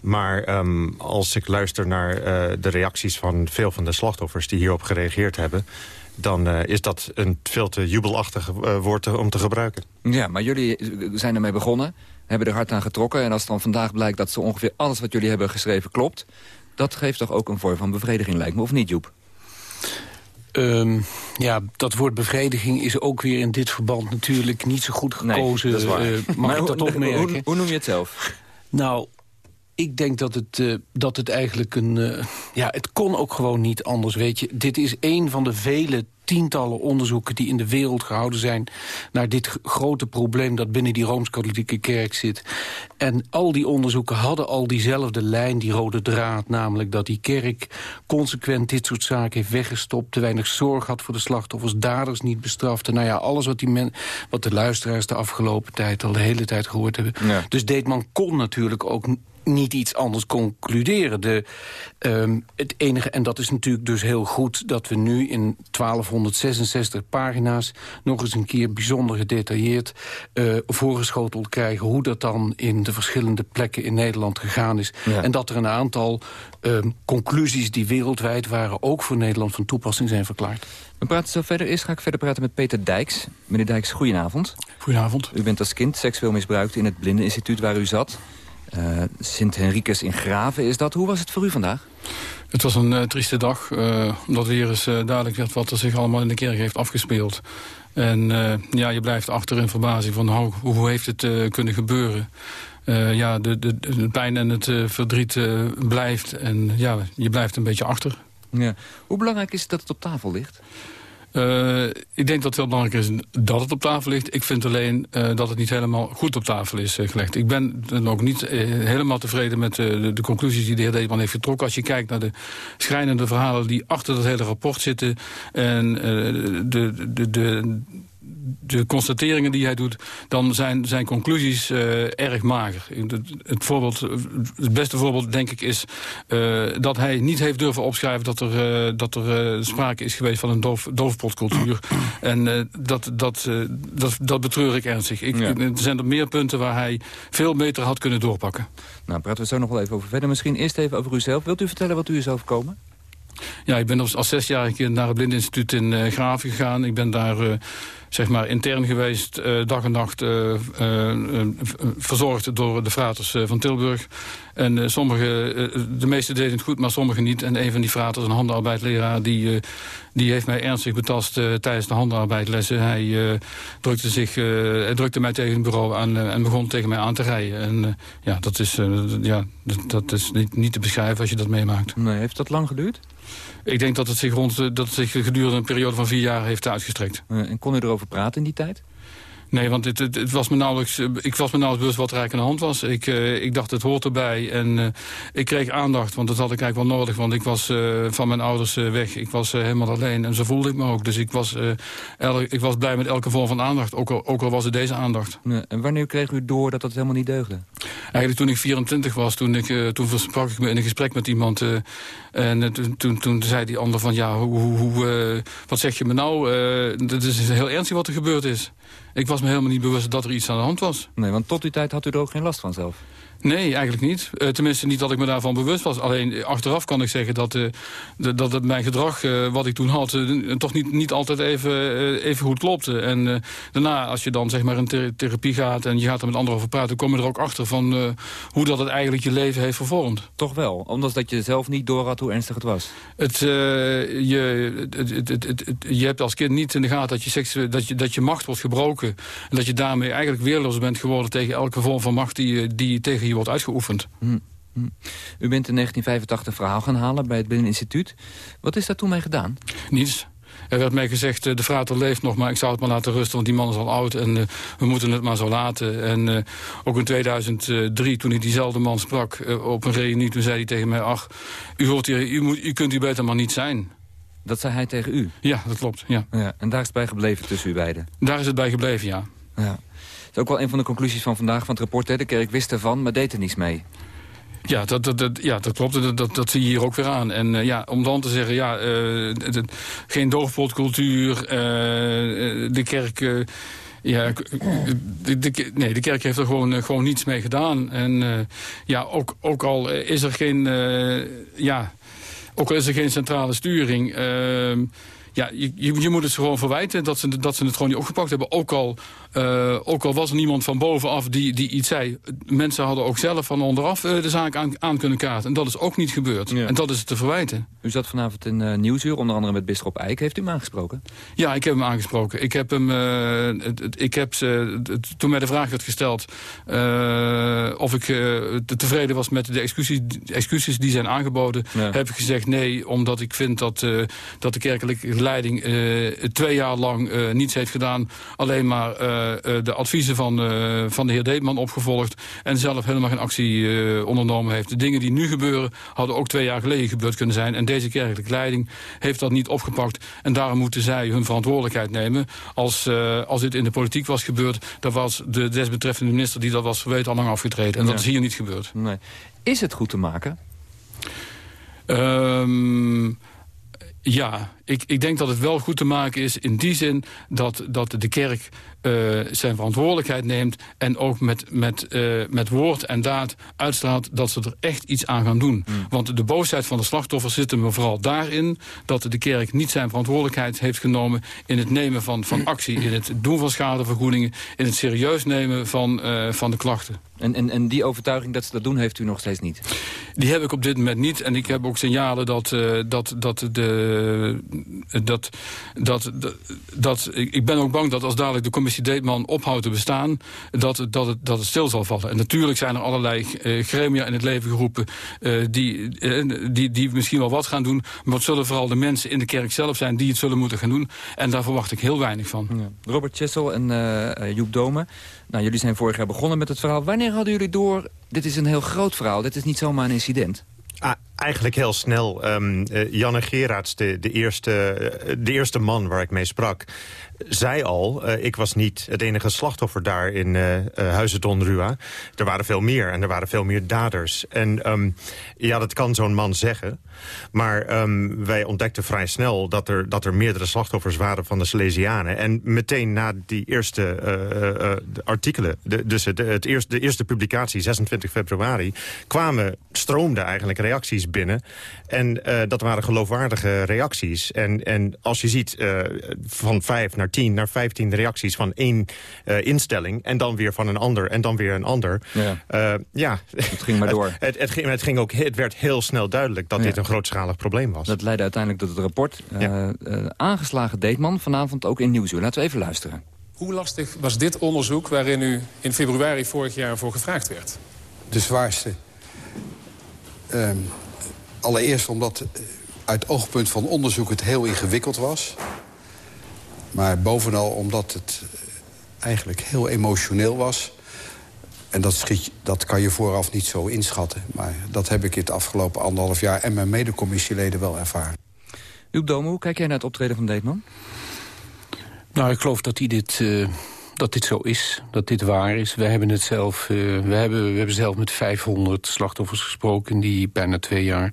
Maar ehm, als ik luister naar de reacties van veel van de slachtoffers die hierop gereageerd hebben... dan is dat een veel te jubelachtig woord om te gebruiken. Ja, maar jullie zijn ermee begonnen, hebben er hard aan getrokken... en als dan vandaag blijkt dat zo ongeveer alles wat jullie hebben geschreven klopt... dat geeft toch ook een vorm van bevrediging, lijkt me, of niet, Joep? Ehm, ja, dat woord bevrediging is ook weer in dit verband natuurlijk niet zo goed gekozen. dat is waar. mag Maar ik dat hoe- opmerken? hoe- hoe noem je het zelf? Nou, ik denk dat het, eh, dat het eigenlijk een... eh, ja, het kon ook gewoon niet anders, weet je. Dit is een van de vele tientallen onderzoeken die in de wereld gehouden zijn... naar dit grote probleem dat binnen die Rooms-Katholieke Kerk zit. En al die onderzoeken hadden al diezelfde lijn, die rode draad... namelijk dat die kerk consequent dit soort zaken heeft weggestopt... te weinig zorg had voor de slachtoffers, daders niet bestrafte. Nou ja, alles wat, die men, wat de luisteraars de afgelopen tijd... al de hele tijd gehoord hebben. Ja. Dus Deetman kon natuurlijk ook niet iets anders concluderen. De, ehm, het enige, en dat is natuurlijk dus heel goed... dat we nu in 1266 pagina's nog eens een keer bijzonder gedetailleerd... eh, voorgeschoteld krijgen hoe dat dan in de verschillende plekken in Nederland gegaan is. Ja. En dat er een aantal ehm, conclusies die wereldwijd waren... ook voor Nederland van toepassing zijn verklaard. We praten zo verder. Eerst ga ik verder praten met Peter Dijks. Meneer Dijks, goedenavond. Goedenavond. U bent als kind seksueel misbruikt in het blindeninstituut waar u zat. Eh, Sint-Henricus in Graven is dat. Hoe was het voor u vandaag? Het was een eh, trieste dag, eh, omdat weer eens duidelijk werd wat er zich allemaal in de kerk heeft afgespeeld. En ja, je blijft achter in verbazing van hoe, hoe heeft het kunnen gebeuren. Ja, de, de, de pijn en het verdriet blijft en ja, je blijft een beetje achter. Ja. Hoe belangrijk is het dat het op tafel ligt? Eh, ik denk dat het heel belangrijk is dat het op tafel ligt. Ik vind alleen eh, dat het niet helemaal goed op tafel is eh, gelegd. Ik ben dan ook niet helemaal tevreden met de, de conclusies die de heer Deetman heeft getrokken. Als je kijkt naar de schrijnende verhalen die achter dat hele rapport zitten... en de, de, de, de constateringen die hij doet, dan zijn zijn conclusies eh, erg mager. Het, het, voorbeeld, het beste voorbeeld, denk ik, is eh, dat hij niet heeft durven opschrijven... dat er, eh, dat er sprake is geweest van een doof, doofpotcultuur. en dat, dat, dat, dat betreur ik ernstig. Ik, Er zijn er meer punten waar hij veel beter had kunnen doorpakken. Nou, praten we zo nog wel even over verder. Misschien eerst even over uzelf. Wilt u vertellen wat u is overkomen? Ja, ik ben als, zesjarige naar het blindinstituut in eh Graven gegaan. Ik ben daar zeg maar intern geweest, eh, dag en nacht eh, eh, verzorgd door de fraters van Tilburg. En sommige, de meeste deden het goed, maar sommigen niet. En een van die fraters, een handarbeidleraar, die, die heeft mij ernstig betast tijdens de handarbeidlessen. Hij, drukte zich, hij drukte mij tegen het bureau aan en begon tegen mij aan te rijden. En ja, dat is, ja, dat, dat is niet, niet te beschrijven als je dat meemaakt. Nee, heeft dat lang geduurd? Ik denk dat het zich, rond, eh, dat het zich gedurende een periode van vier jaar heeft uitgestrekt. Eh, en kon u erover praten in die tijd? Nee, want het, het, het was me nauwelijks, eh, ik was me nauwelijks bewust wat er eigenlijk aan de hand was. Ik, eh, ik dacht, het hoort erbij. En eh, ik kreeg aandacht, want dat had ik eigenlijk wel nodig. Want ik was van mijn ouders weg. Ik was helemaal alleen. En zo voelde ik me ook. Dus ik was, el- ik was blij met elke vorm van aandacht. Ook al, ook al was het deze aandacht. En wanneer kreeg u door dat dat helemaal niet deugde? Eigenlijk toen ik 24 was, toen, ik, toen sprak ik me in een gesprek met iemand. en toen, toen, toen zei die ander van, ja, hoe, hoe, wat zeg je me nou? Dat is heel ernstig wat er gebeurd is. Ik was me helemaal niet bewust dat er iets aan de hand was. Nee, want tot die tijd had u er ook geen last van zelf? Nee, eigenlijk niet. Eh, tenminste, niet dat ik me daarvan bewust was. Alleen eh, achteraf kan ik zeggen dat, eh, dat het mijn gedrag, wat ik toen had... toch niet, niet altijd even, even goed klopte. En daarna, als je dan zeg maar in ther- therapie gaat... en je gaat er met anderen over praten... kom je er ook achter van hoe dat het eigenlijk je leven heeft vervormd. Toch wel, omdat dat je zelf niet door had hoe ernstig het was. Het, je, het, het, het, je hebt als kind niet in de gaten dat je, seksu- dat, je, dat je macht wordt gebroken. En dat je daarmee eigenlijk weerloos bent geworden tegen elke vorm van macht die, die tegen je wordt uitgeoefend. Hm, hm. U bent in 1985 verhaal gaan halen bij het Binneninstituut. Wat is daar toen mee gedaan? Niets. Er werd mij gezegd, eh, de frater leeft nog, maar ik zou het maar laten rusten... want die man is al oud en eh, we moeten het maar zo laten. En eh, ook in 2003, toen ik diezelfde man sprak op een reunie... toen zei hij tegen mij, ach, u, hoort hier, u, moet, u kunt hier beter maar niet zijn. Dat zei hij tegen u? Ja, dat klopt, ja. Ja, en daar is het bij gebleven tussen u beiden? Daar is het bij gebleven, ja. Ja. Dat is ook wel een van de conclusies van vandaag van het rapport. Hè? De kerk wist ervan, maar deed er niets mee. Ja, dat, dat, dat, ja, dat klopt. Dat, dat, zie je hier ook weer aan. En eh, ja, om dan te zeggen, ja, eh, geen doofpotcultuur, eh, de kerk... ja, nee, de kerk heeft er gewoon, gewoon niets mee gedaan. En ja, ook, ook al is er geen... ja, ook al is er geen centrale sturing... ja, je, je, moet het gewoon verwijten dat ze, dat ze het gewoon niet opgepakt hebben. Ook al, eh, ook al was er niemand van bovenaf die, die iets zei. Mensen hadden ook zelf van onderaf eh, de zaak aan, aan kunnen kaarten. En dat is ook niet gebeurd. En dat is te verwijten. U zat vanavond in eh, Nieuwsuur, onder andere met Bisschop Eijk. Heeft u hem aangesproken? Ja, ik heb hem aangesproken. Ik heb hem, het- het- ik heb ze, het- toen mij de vraag werd gesteld of ik te- tevreden was met de excuses, excuses die zijn aangeboden, heb ik gezegd nee, omdat ik vind dat, dat de kerkelijke leiding twee jaar lang niets heeft gedaan, alleen maar de adviezen van, eh, van de heer Deetman opgevolgd en zelf helemaal geen actie eh, ondernomen heeft. De dingen die nu gebeuren hadden ook twee jaar geleden gebeurd kunnen zijn en deze kerkelijke leiding heeft dat niet opgepakt en daarom moeten zij hun verantwoordelijkheid nemen. Als, eh, als dit in de politiek was gebeurd, dan was de desbetreffende minister die dat was verweten al lang afgetreden. En dat Ja. is hier niet gebeurd. Nee. Is het goed te maken? Ehm, ja, ik, ik denk dat het wel goed te maken is in die zin dat, dat de kerk eh, zijn verantwoordelijkheid neemt... en ook met, met, eh, met woord en daad uitstraalt dat ze er echt iets aan gaan doen. Want de boosheid van de slachtoffers zit hem vooral daarin... dat de kerk niet zijn verantwoordelijkheid heeft genomen... in het nemen van, van actie, in het doen van schadevergoedingen... in het serieus nemen van, eh, van de klachten. En, en, en die overtuiging dat ze dat doen, heeft u nog steeds niet? Die heb ik op dit moment niet. En ik heb ook signalen dat, dat, dat, de, dat, dat, dat, dat... Ik ben ook bang dat als dadelijk de commissie Deetman ophoudt te bestaan... dat, dat, het, dat het stil zal vallen. En natuurlijk zijn er allerlei eh, gremia in het leven geroepen... eh, die, eh, die, die misschien wel wat gaan doen. Maar het zullen vooral de mensen in de kerk zelf zijn... die het zullen moeten gaan doen. En daar verwacht ik heel weinig van. Robert Chessel en eh, eh, Joep Domen. Nou, jullie zijn vorig jaar begonnen met het verhaal. Wanneer hadden jullie door, dit is een heel groot verhaal, dit is niet zomaar een incident? Ah, eigenlijk heel snel. Um, uh, Janne Gerards, de, de, eerste, uh, de eerste man waar ik mee sprak... zei al, uh, ik was niet het enige slachtoffer daar in Huizen Don Rua. Er waren veel meer en er waren veel meer daders. En um, ja, dat kan zo'n man zeggen. Maar um, wij ontdekten vrij snel dat er, dat er meerdere slachtoffers waren van de Salesianen. En meteen na die eerste artikelen, dus het, het eerste, de eerste publicatie, 26 februari... kwamen, stroomden eigenlijk reacties reacties binnen. En eh, dat waren geloofwaardige reacties. En, en als je ziet eh, van vijf naar tien naar vijftien reacties van één eh, instelling... en dan weer van een ander en dan weer een ander. Ja. Eh, ja. Het ging maar door. Het, het, ging, het, ging ook, het werd heel snel duidelijk dat Ja. dit een grootschalig probleem was. Dat leidde uiteindelijk tot het rapport. Eh, eh, aangeslagen Deetman vanavond ook in Nieuwsuur. Laten we even luisteren. Hoe lastig was dit onderzoek waarin u in februari vorig jaar voor gevraagd werd? De zwaarste. Ehm, allereerst omdat eh, uit oogpunt van onderzoek het heel ingewikkeld was. Maar bovenal omdat het eh, eigenlijk heel emotioneel was. En dat, schiet, dat kan je vooraf niet zo inschatten. Maar dat heb ik in het afgelopen anderhalf jaar... en mijn medecommissieleden wel ervaren. Joep Dome, hoe kijk jij naar het optreden van Deetman? Nou, ik geloof dat, hij dit, eh, dat dit zo is, dat dit waar is. We hebben, het zelf, eh, we hebben, we hebben zelf met 500 slachtoffers gesproken in die bijna twee jaar.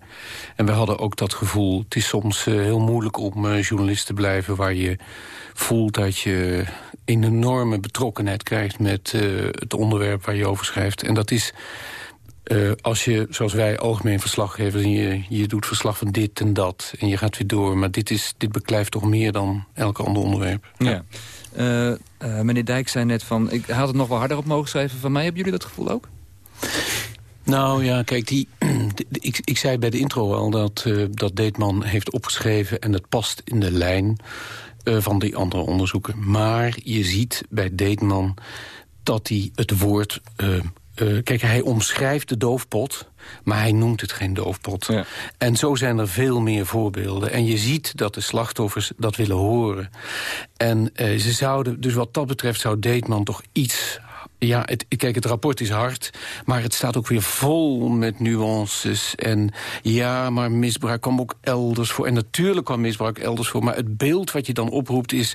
En we hadden ook dat gevoel. Het is soms eh, heel moeilijk om eh, journalist te blijven... waar je voelt dat je een enorme betrokkenheid krijgt... met het onderwerp waar je over schrijft. En dat is... eh, als je, zoals wij, algemeen verslaggevers... en je, je doet verslag van dit en dat en je gaat weer door... maar dit, is, dit beklijft toch meer dan elk ander onderwerp. Ja. Eh, eh, meneer Dijk zei net van... ik had het nog wel harder op mogen schrijven van mij. Hebben jullie dat gevoel ook? Nou ja, kijk, die, ik, ik zei bij de intro al dat, eh, dat Deetman heeft opgeschreven... en het past in de lijn eh, van die andere onderzoeken. Maar je ziet bij Deetman dat hij het woord... eh, eh, kijk, hij omschrijft de doofpot, maar hij noemt het geen doofpot. En zo zijn er veel meer voorbeelden. En je ziet dat de slachtoffers dat willen horen. En eh, ze zouden, dus wat dat betreft zou Deetman toch iets ja, het, kijk, het rapport is hard, maar het staat ook weer vol met nuances. En ja, maar misbruik kwam ook elders voor. En natuurlijk kwam misbruik elders voor. Maar het beeld wat je dan oproept is...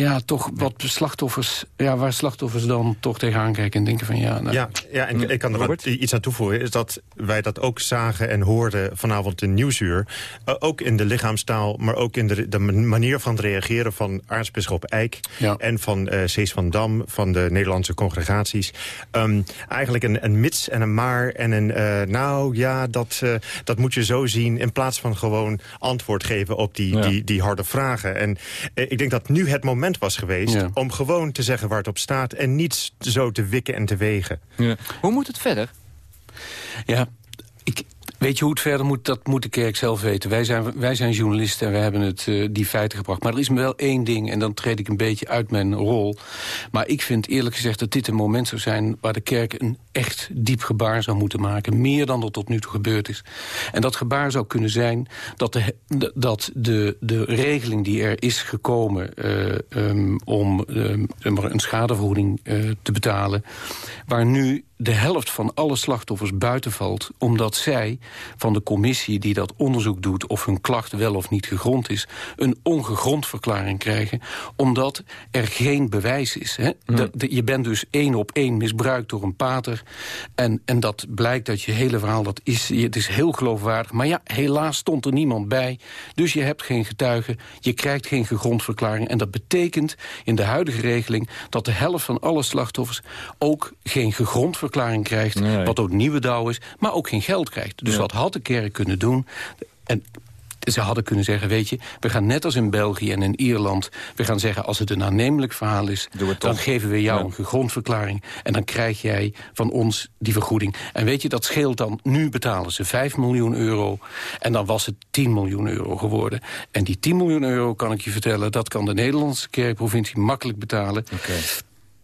Ja, toch wat slachtoffers, ja, waar slachtoffers dan toch tegenaan kijken en denken van ja... Nou, Ja, ja en ik kan er wat iets aan toevoegen. Is dat wij dat ook zagen en hoorden vanavond in Nieuwsuur. Eh, ook in de lichaamstaal, maar ook in de, de manier van reageren van aartsbisschop Eijk. En van eh Cees van Dam, van de Nederlandse congregaties. Ehm, eigenlijk een, een mits en een maar en een eh, nou ja, dat, eh, dat moet je zo zien. In plaats van gewoon antwoord geven op die, Ja. die, die harde vragen. En ik denk dat nu het moment was geweest Ja. om gewoon te zeggen waar het op staat. En niet zo te wikken en te wegen. Hoe moet het verder? Ja, ik, weet je hoe het verder moet? Dat moet de kerk zelf weten. Wij zijn, wij zijn journalisten en wij hebben het, eh, die feiten gebracht. Maar er is me wel één ding, en dan treed ik een beetje uit mijn rol. Maar ik vind eerlijk gezegd dat dit een moment zou zijn... waar de kerk een echt diep gebaar zou moeten maken. Meer dan dat tot nu toe gebeurd is. En dat gebaar zou kunnen zijn dat de, dat de, de regeling die er is gekomen... eh, ehm, om maar een schadevergoeding eh, te betalen... waar nu de helft van alle slachtoffers buiten valt... omdat zij van de commissie die dat onderzoek doet... of hun klacht wel of niet gegrond is... een ongegrond verklaring krijgen... omdat er geen bewijs is. Hè? De- de- je bent dus één op één misbruikt door een pater... En, en dat blijkt dat je hele verhaal, dat is, het is heel geloofwaardig. Maar ja, helaas stond er niemand bij. Dus je hebt geen getuigen, je krijgt geen gegrondverklaring. En dat betekent in de huidige regeling... dat de helft van alle slachtoffers ook geen gegrondverklaring krijgt... wat ook nieuwe douw is, maar ook geen geld krijgt. Dus Ja. wat had de kerk kunnen doen... En ze hadden kunnen zeggen, weet je, we gaan net als in België en in Ierland... we gaan zeggen, als het een aannemelijk verhaal is... dan geven we jou Ja. een gegrondverklaring... en dan krijg jij van ons die vergoeding. En weet je, dat scheelt dan, nu betalen ze 5 miljoen euro... en dan was het 10 miljoen euro geworden. En die 10 miljoen euro, kan ik je vertellen... dat kan de Nederlandse kerkprovincie makkelijk betalen...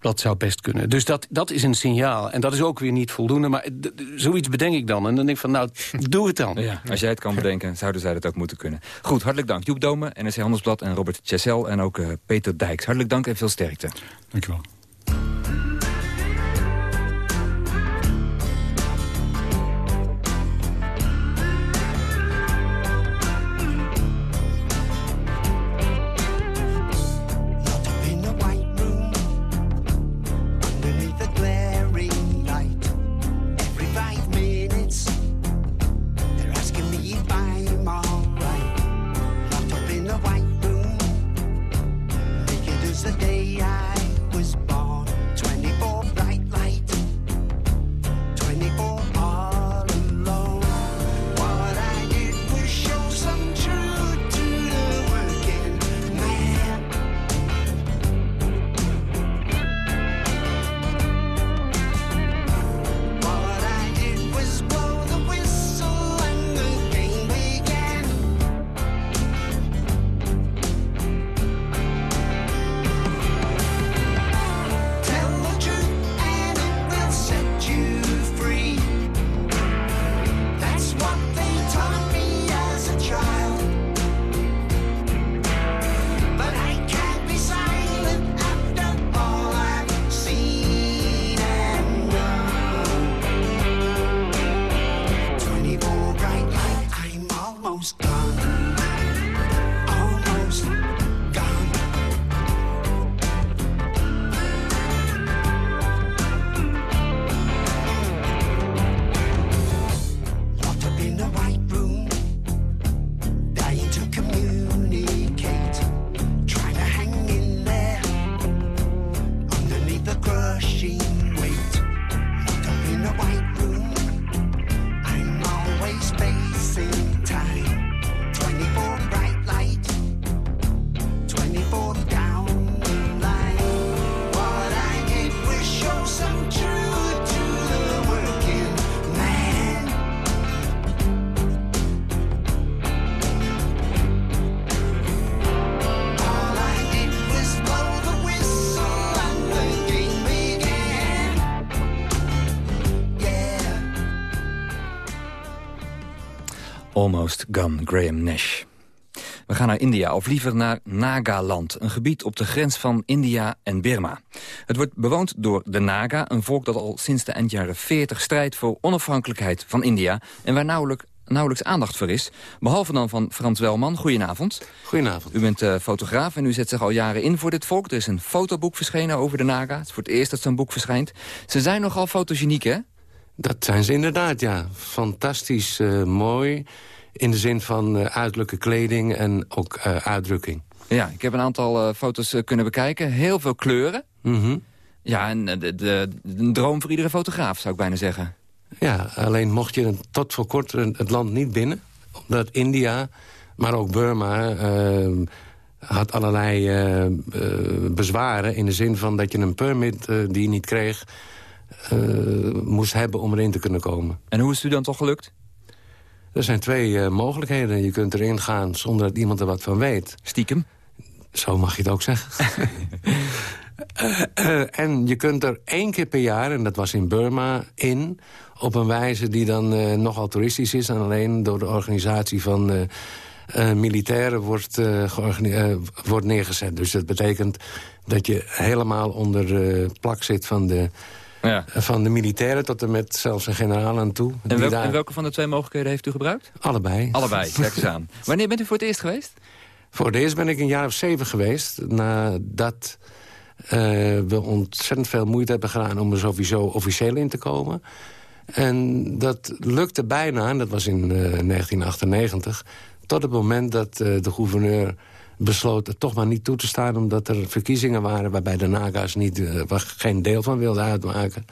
Dat zou best kunnen. Dus dat, dat is een signaal. En dat is ook weer niet voldoende. Maar zoiets bedenk ik dan. En dan denk ik van, nou, doe het dan. Ja, als jij het kan bedenken, zouden zij dat ook moeten kunnen. Goed, hartelijk dank. Joep Dome, NRC Handelsblad en Robert Chessel en ook eh, Peter Dijks. Hartelijk dank en veel sterkte. Dankjewel. Almost Gone, Graham Nash. We gaan naar India, of liever naar Nagaland. Een gebied op de grens van India en Birma. Het wordt bewoond door de Naga, een volk dat al sinds de eind jaren 40 strijdt... voor onafhankelijkheid van India en waar nauwelijks, nauwelijks aandacht voor is. Behalve dan van Frans Welman. Goedenavond. Goedenavond. U bent eh, fotograaf en u zet zich al jaren in voor dit volk. Er is een fotoboek verschenen over de Naga. Het is voor het eerst dat zo'n boek verschijnt. Ze zijn nogal fotogeniek, hè? Dat zijn ze inderdaad, ja. Fantastisch eh, mooi. In de zin van eh, uiterlijke kleding en ook eh, uitdrukking. Ja, ik heb een aantal foto's kunnen bekijken. Heel veel kleuren. Mhm. Ja, en de, de, een droom voor iedere fotograaf, zou ik bijna zeggen. Ja, alleen mocht je tot voor kort het land niet binnen. Omdat India, maar ook Burma... had allerlei bezwaren in de zin van dat je een permit die je niet kreeg... eh, moest hebben om erin te kunnen komen. En hoe is het u dan toch gelukt? Er zijn twee eh, mogelijkheden. Je kunt erin gaan zonder dat iemand er wat van weet. Stiekem? Zo mag je het ook zeggen. Eh, en je kunt er één keer per jaar, en dat was in Burma, in... op een wijze die dan eh, nogal toeristisch is... en alleen door de organisatie van eh, militairen wordt, wordt neergezet. Dus dat betekent dat je helemaal onder de plak zit van de... Ja. Van de militairen tot en met zelfs een generaal aan toe. En, welke, daar- en welke van de twee mogelijkheden heeft u gebruikt? Allebei. Allebei, kijk eens aan. Wanneer bent u voor het eerst geweest? Voor het eerst ben ik een jaar of zeven geweest. Nadat eh, we ontzettend veel moeite hebben gedaan... om er sowieso officieel in te komen. En dat lukte bijna, en dat was in eh, 1998... tot het moment dat eh, de gouverneur besloot het toch maar niet toe te staan... omdat er verkiezingen waren waarbij de Naga's niet, waar geen deel van wilden uitmaken.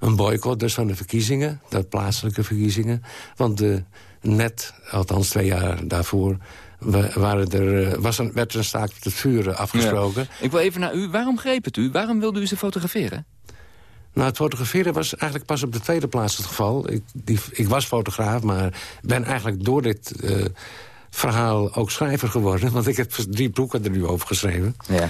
Een boycott dus van de verkiezingen, de plaatselijke verkiezingen. Want de, net, althans twee jaar daarvoor... wa- Waren er, eh, was een, werd er een staakt met het vuren afgesproken. Ja. Ik wil even naar u. Waarom greep het u? Waarom wilde u ze fotograferen? Nou, het fotograferen was eigenlijk pas op de tweede plaats het geval. Ik, die, ik was fotograaf, maar ben eigenlijk door dit eh, verhaal ook schrijver geworden. Want ik heb drie boeken er nu over geschreven. Ja.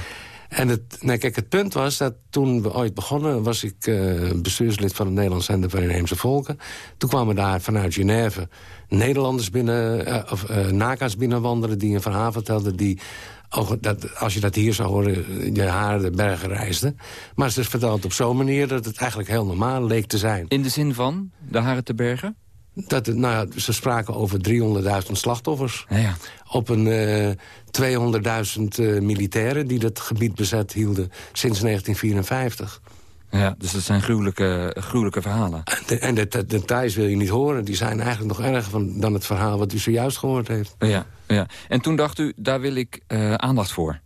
En het, nee, kijk, het punt was dat toen we ooit begonnen... was ik eh, bestuurslid van het Nederlands Center voor Inheemse Volken. Toen kwamen daar vanuit Genève Nederlanders binnen... eh, of uh, naka's binnenwandelen die een verhaal vertelden... die ook dat, als je dat hier zou horen, je haren de bergen reisden. Maar ze vertelde op zo'n manier dat het eigenlijk heel normaal leek te zijn. In de zin van de haren te bergen? Dat nou, ja, ze spraken over 300.000 slachtoffers. Ja. Op een eh 200.000 eh, militairen die dat gebied bezet hielden sinds 1954. Ja, dus dat zijn gruwelijke, gruwelijke verhalen. De, en de, de details wil je niet horen. Die zijn eigenlijk nog erger van, dan het verhaal wat u zojuist gehoord heeft. Ja, ja. En toen dacht u, daar wil ik uh, aandacht voor.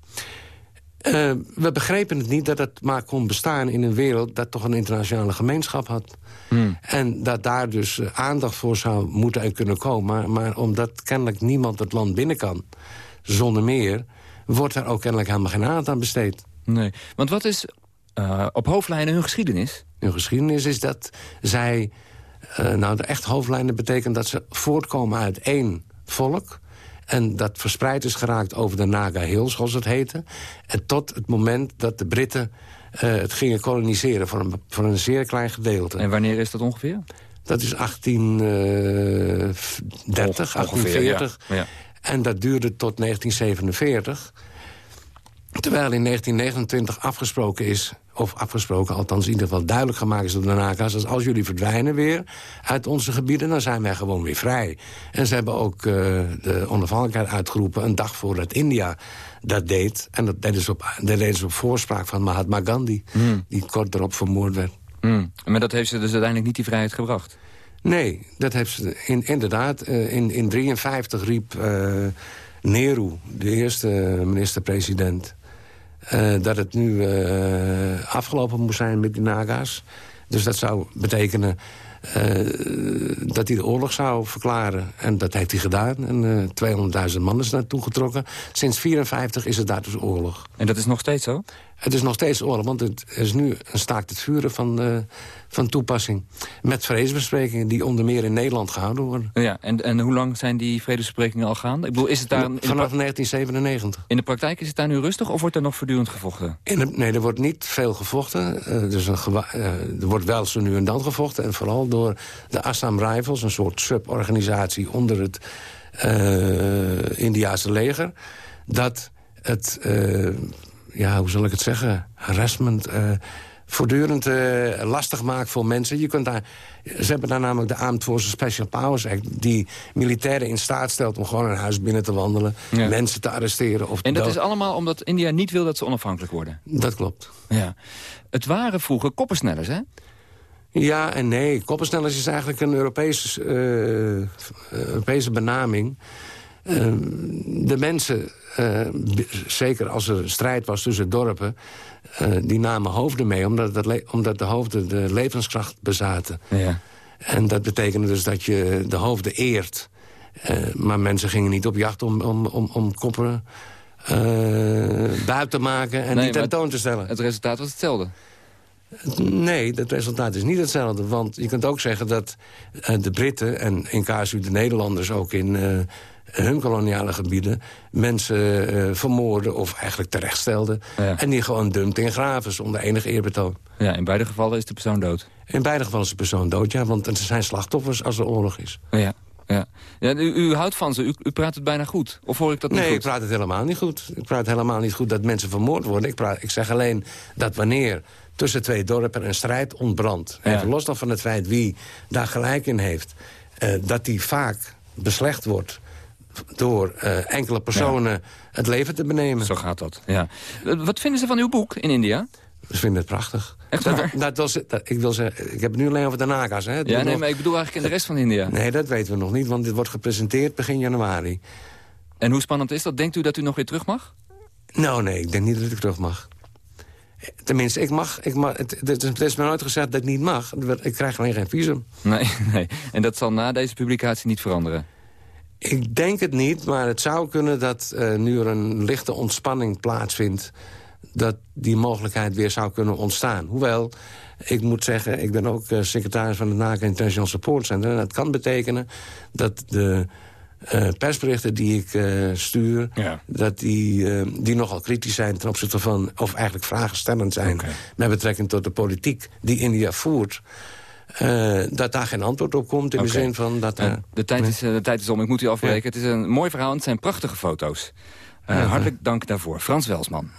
Uh, we begrepen het niet dat het maar kon bestaan in een wereld... dat toch een internationale gemeenschap had. Hmm. En dat daar dus uh, aandacht voor zou moeten en kunnen komen. Maar, maar omdat kennelijk niemand het land binnen kan, zonder meer... wordt er ook kennelijk helemaal geen aandacht aan besteed. Nee, want wat is uh, op hoofdlijnen hun geschiedenis? Hun geschiedenis is dat zij... Uh, nou, de echt hoofdlijnen betekent dat ze voortkomen uit één volk... En dat verspreid is geraakt over de Naga Hills, zoals het heette. En tot het moment dat de Britten uh, het gingen koloniseren voor een, voor een zeer klein gedeelte. En wanneer is dat ongeveer? Dat is 1830, 1840. Ja. Ja. En dat duurde tot 1947. Terwijl in 1929 afgesproken is, of afgesproken, althans in ieder geval duidelijk gemaakt is door de Naga's... dat als jullie verdwijnen weer uit onze gebieden, dan zijn wij gewoon weer vrij. En ze hebben ook uh, de onafhankelijkheid uitgeroepen een dag voordat India dat deed. En dat deden ze op, dat deden ze op voorspraak van Mahatma Gandhi, mm. die kort erop vermoord werd. Mm. Maar dat heeft ze dus uiteindelijk niet die vrijheid gebracht? Nee, dat heeft ze in, inderdaad. Uh, in 1953 riep uh, Nehru, de eerste minister-president... Uh, dat het nu uh, afgelopen moest zijn met die Naga's. Dus dat zou betekenen uh, dat hij de oorlog zou verklaren. En dat heeft hij gedaan. En 200.000 man is naartoe getrokken. Sinds 1954 is het daar dus oorlog. En dat is nog steeds zo? Het is nog steeds oorlog, want het is nu een staakt het vuren van, eh, van toepassing. Met vredesbesprekingen die onder meer in Nederland gehouden worden. Ja, en, en hoe lang zijn die vredesbesprekingen al gaande? Ik bedoel, is het daar... Vanaf pra- 1997. In de praktijk is het daar nu rustig of wordt er nog voortdurend gevochten? In de- nee, er wordt niet veel gevochten. Dus een er wordt wel zo nu en dan gevochten. En vooral door de Assam Rifles, een soort suborganisatie onder het Indiaanse leger. Dat het, ja, hoe zal ik het zeggen, harassment... eh, voortdurend eh, lastig maakt voor mensen. Je kunt daar, ze hebben daar namelijk de Armed Forces Special Powers Act... die militairen in staat stelt om gewoon een huis binnen te wandelen... Ja. mensen te arresteren. Of En dat is allemaal omdat India niet wil dat ze onafhankelijk worden? Dat klopt. Ja. Het waren vroeger koppersnellers, hè? Ja en nee. Koppensnellers is eigenlijk een Europees, eh, Europese benaming. Eh, de mensen, eh, zeker als er strijd was tussen dorpen... eh, die namen hoofden mee, omdat, dat omdat de hoofden de levenskracht bezaten. Ja. En dat betekende dus dat je de hoofden eert. Eh, maar mensen gingen niet op jacht om, om, om, om koppen buiten te maken en Nee, die maar tentoon te stellen. Het resultaat was hetzelfde. Nee, het resultaat is niet hetzelfde. Want je kunt ook zeggen dat de Britten... en in casu de Nederlanders ook in hun koloniale gebieden... mensen eh, vermoorden of eigenlijk terechtstelden... en die gewoon dumpt in graven zonder enig eerbetoon. Ja, in beide gevallen is de persoon dood. In beide gevallen is de persoon dood, ja. Want er zijn slachtoffers als er oorlog is. Ja, ja. ja u, u houdt van ze, u, u praat het bijna goed. Of hoor ik dat niet nee, goed? ik praat het helemaal niet goed. Ik praat helemaal niet goed dat mensen vermoord worden. Ik, praat, ik zeg alleen dat wanneer tussen twee dorpen een strijd ontbrandt... Ja. even los dan van het feit wie daar gelijk in heeft... eh, dat die vaak beslecht wordt door eh, enkele personen het leven te benemen. Zo gaat dat, ja. Wat vinden ze van uw boek in India? Ze vinden het prachtig. Echt Dat- waar? Dat, ze- dat- ik, wil zeggen, ik heb het nu alleen over de Naga's. Hè. Ja, nee, nog- maar ik bedoel eigenlijk in de rest van India. Nee, dat weten we nog niet, want dit wordt gepresenteerd begin januari. En hoe spannend is dat? Denkt u dat u nog weer terug mag? Nou, nee, ik denk niet dat ik terug mag. Tenminste, ik mag. Ik mag het, het, is- het is me nooit gezegd dat ik niet mag. Ik krijg alleen geen visum. Nee, nee. En dat zal na deze publicatie niet veranderen? Ik denk het niet, maar het zou kunnen dat eh, nu er een lichte ontspanning plaatsvindt... dat die mogelijkheid weer zou kunnen ontstaan. Hoewel, ik moet zeggen, ik ben ook eh, secretaris van het NACA International Support Center... en dat kan betekenen dat de eh, persberichten die ik stuur... dat die, die nogal kritisch zijn ten opzichte van... of eigenlijk vragenstellend zijn met betrekking tot de politiek die India voert... eh, dat daar geen antwoord op komt in Oké. de zin van dat... Eh, er- de, tijd is, eh, de tijd is om, ik moet u afbreken. Het is een mooi verhaal en het zijn prachtige foto's. Eh. Hartelijk dank daarvoor. Frans Welsman.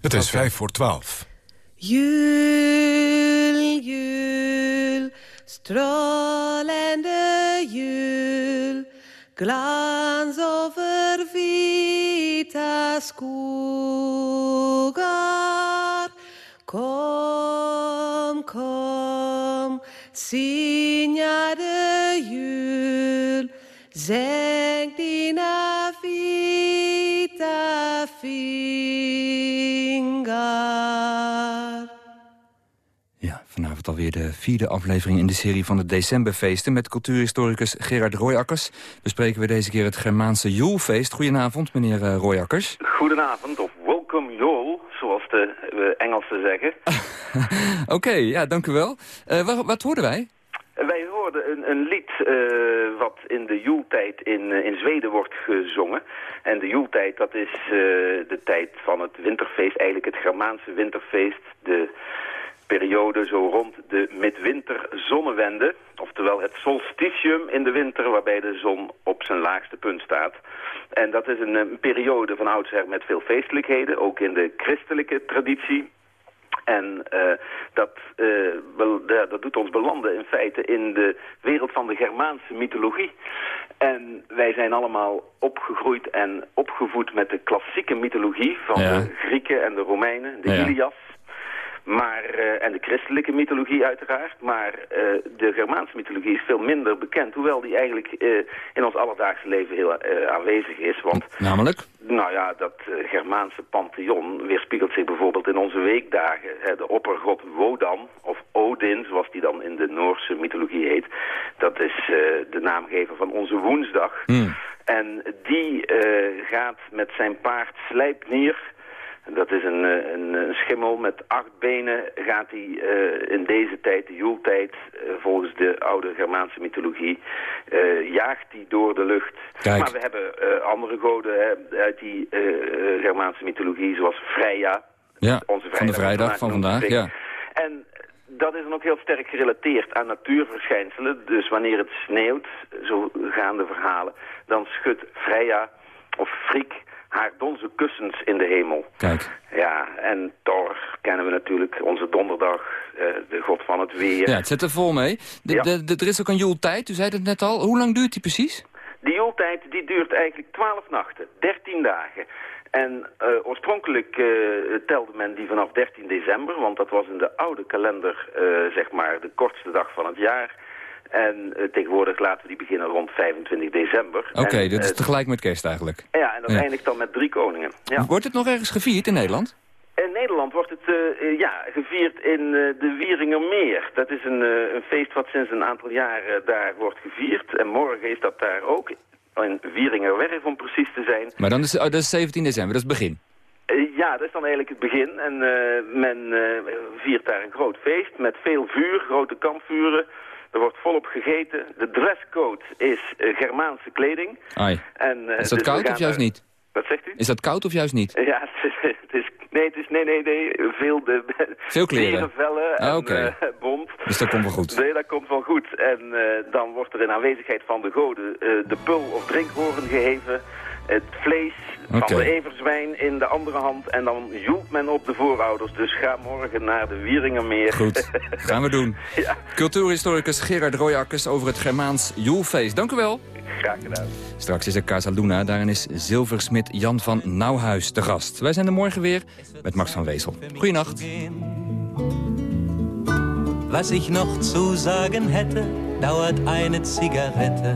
Het is vijf voor twaalf. Jul, jul, stralende jul, glans over vita skogar. Kom, signade jul, vita fingrar. Ja, vanavond alweer de vierde aflevering in de serie van de decemberfeesten... met cultuurhistoricus Gerard Royakkers. Bespreken we deze keer het Germaanse Joelfeest. Goedenavond, meneer eh, Royakkers. Goedenavond, of welcome Joel, zoals de eh, Engelsen zeggen. Oké, ja, dank u wel. Eh, wat, wat hoorden wij? Wij hoorden een, een lied eh, wat in de Joeltijd in, eh, in Zweden wordt gezongen. En de Joeltijd, dat is eh, de tijd van het winterfeest, eigenlijk het Germaanse winterfeest. De periode zo rond de midwinterzonnewende. Oftewel het solstitium in de winter, waarbij de zon op zijn laagste punt staat. En dat is een, een periode van oudsher met veel feestelijkheden, ook in de christelijke traditie. En eh, dat, eh, wel, ja, dat doet ons belanden in feite in de wereld van de Germaanse mythologie. En wij zijn allemaal opgegroeid en opgevoed met de klassieke mythologie van Ja. de Grieken en de Romeinen, de Ja. Ilias. Maar, eh, en de christelijke mythologie uiteraard. Maar eh, de Germaanse mythologie is veel minder bekend. Hoewel die eigenlijk eh, in ons alledaagse leven heel aanwezig is. Want Namelijk? nou ja, dat Germaanse pantheon weerspiegelt zich bijvoorbeeld in onze weekdagen. Hè, de oppergod Wodan, of Odin, zoals die dan in de Noorse mythologie heet. Dat is de naamgever van onze woensdag. En die gaat met zijn paard Slijpnier Dat is een, eh, een, een schimmel met acht benen. Gaat hij eh, in deze tijd, de Joeltijd, eh, volgens de oude Germaanse mythologie, jaagt hij door de lucht. Kijk. Maar we hebben andere goden hè, uit die Germaanse mythologie, zoals Freya. Ja, Onze van de vrijdag van vandaag, ja. En dat is dan ook heel sterk gerelateerd aan natuurverschijnselen. Dus wanneer het sneeuwt, zo gaan de verhalen, dan schudt Freya of Friek haar donzen kussens in de hemel. Kijk. Ja, en Thor kennen we natuurlijk, onze donderdag, eh, de god van het weer. Ja, het zit er vol mee. De, Ja. de, de- er is ook een joeltijd, u zei het net al. Hoe lang duurt die precies? Die Joeltijd die duurt eigenlijk 12 nachten, 13 dagen. En eh, oorspronkelijk eh, telde men die vanaf 13 december, want dat was in de oude kalender zeg maar de kortste dag van het jaar. En eh, tegenwoordig laten we die beginnen rond 25 december. Oké, dit is eh, tegelijk met kerst eigenlijk. Ja, en dat Ja. eindigt dan met drie koningen. Ja. Wordt het nog ergens gevierd in Nederland? In Nederland wordt het eh, ja, gevierd in de Wieringermeer. Dat is een, een feest wat sinds een aantal jaren daar wordt gevierd. En morgen is dat daar ook, in Wieringerwerf om precies te zijn. Maar dan is, oh, dat is 17 december, dat is het begin. Ja, dat is dan eigenlijk het begin. En men viert daar een groot feest met veel vuur, grote kampvuren. Er wordt volop gegeten. De dresscode is eh, Germaanse kleding. Ai. En, eh, Is dat dus koud of juist daar- niet? Wat zegt u? Is dat koud of juist niet? Ja, het is, het is, nee, het is, nee, nee, nee, veel, de, Veel kleren. dierenvellen en Ah, eh, bont. Dus dat komt wel goed. Nee, dat komt wel goed. En eh, dan wordt er in aanwezigheid van de goden eh, de pul of drinkhoren geheven. Het vlees van de everzwijn in de andere hand. En dan joelt men op de voorouders. Dus ga morgen naar de Wieringermeer. Goed, gaan we doen. Ja. Cultuurhistoricus Gerard Royakkers over het Germaans Joelfeest. Dank u wel. Graag gedaan. Straks is er Casa Luna, daarin is zilversmid Jan van Nauwhuis de gast. Wij zijn er morgen weer met Max van Wezel. Goeienacht. Was ich noch zu sagen hätte, dauert eine Zigarette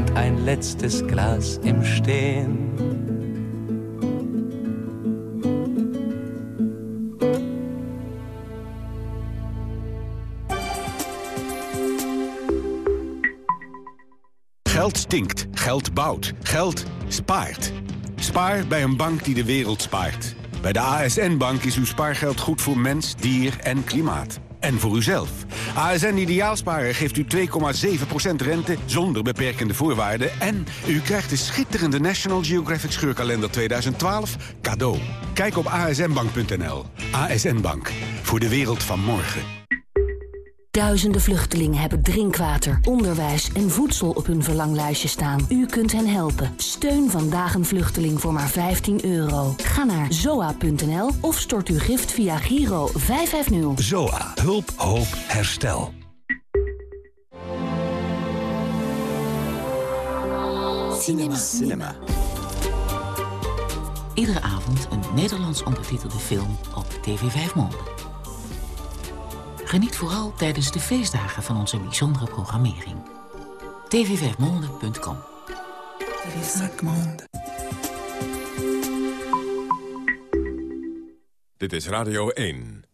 und ein letztes Glas im Stehen. Geld stinkt, geld bouwt, geld spaart. Spaar bij een bank die de wereld spaart. Bij de ASN-bank is uw spaargeld goed voor mens, dier en klimaat. En voor uzelf. ASN Ideaalsparen geeft u 2,7% rente zonder beperkende voorwaarden... en u krijgt de schitterende National Geographic Scheurkalender 2012 cadeau. Kijk op asnbank.nl. ASN Bank. Voor de wereld van morgen. Duizenden vluchtelingen hebben drinkwater, onderwijs en voedsel op hun verlanglijstje staan. U kunt hen helpen. Steun vandaag een vluchteling voor maar 15 euro. Ga naar zoa.nl of stort uw gift via Giro 550. ZOA. Hulp, hoop, herstel. Cinema. Cinema. Iedere avond een Nederlands ondertitelde film op TV 5 Monde. Geniet vooral tijdens de feestdagen van onze bijzondere programmering. tv5monde.com Dit is Radio 1.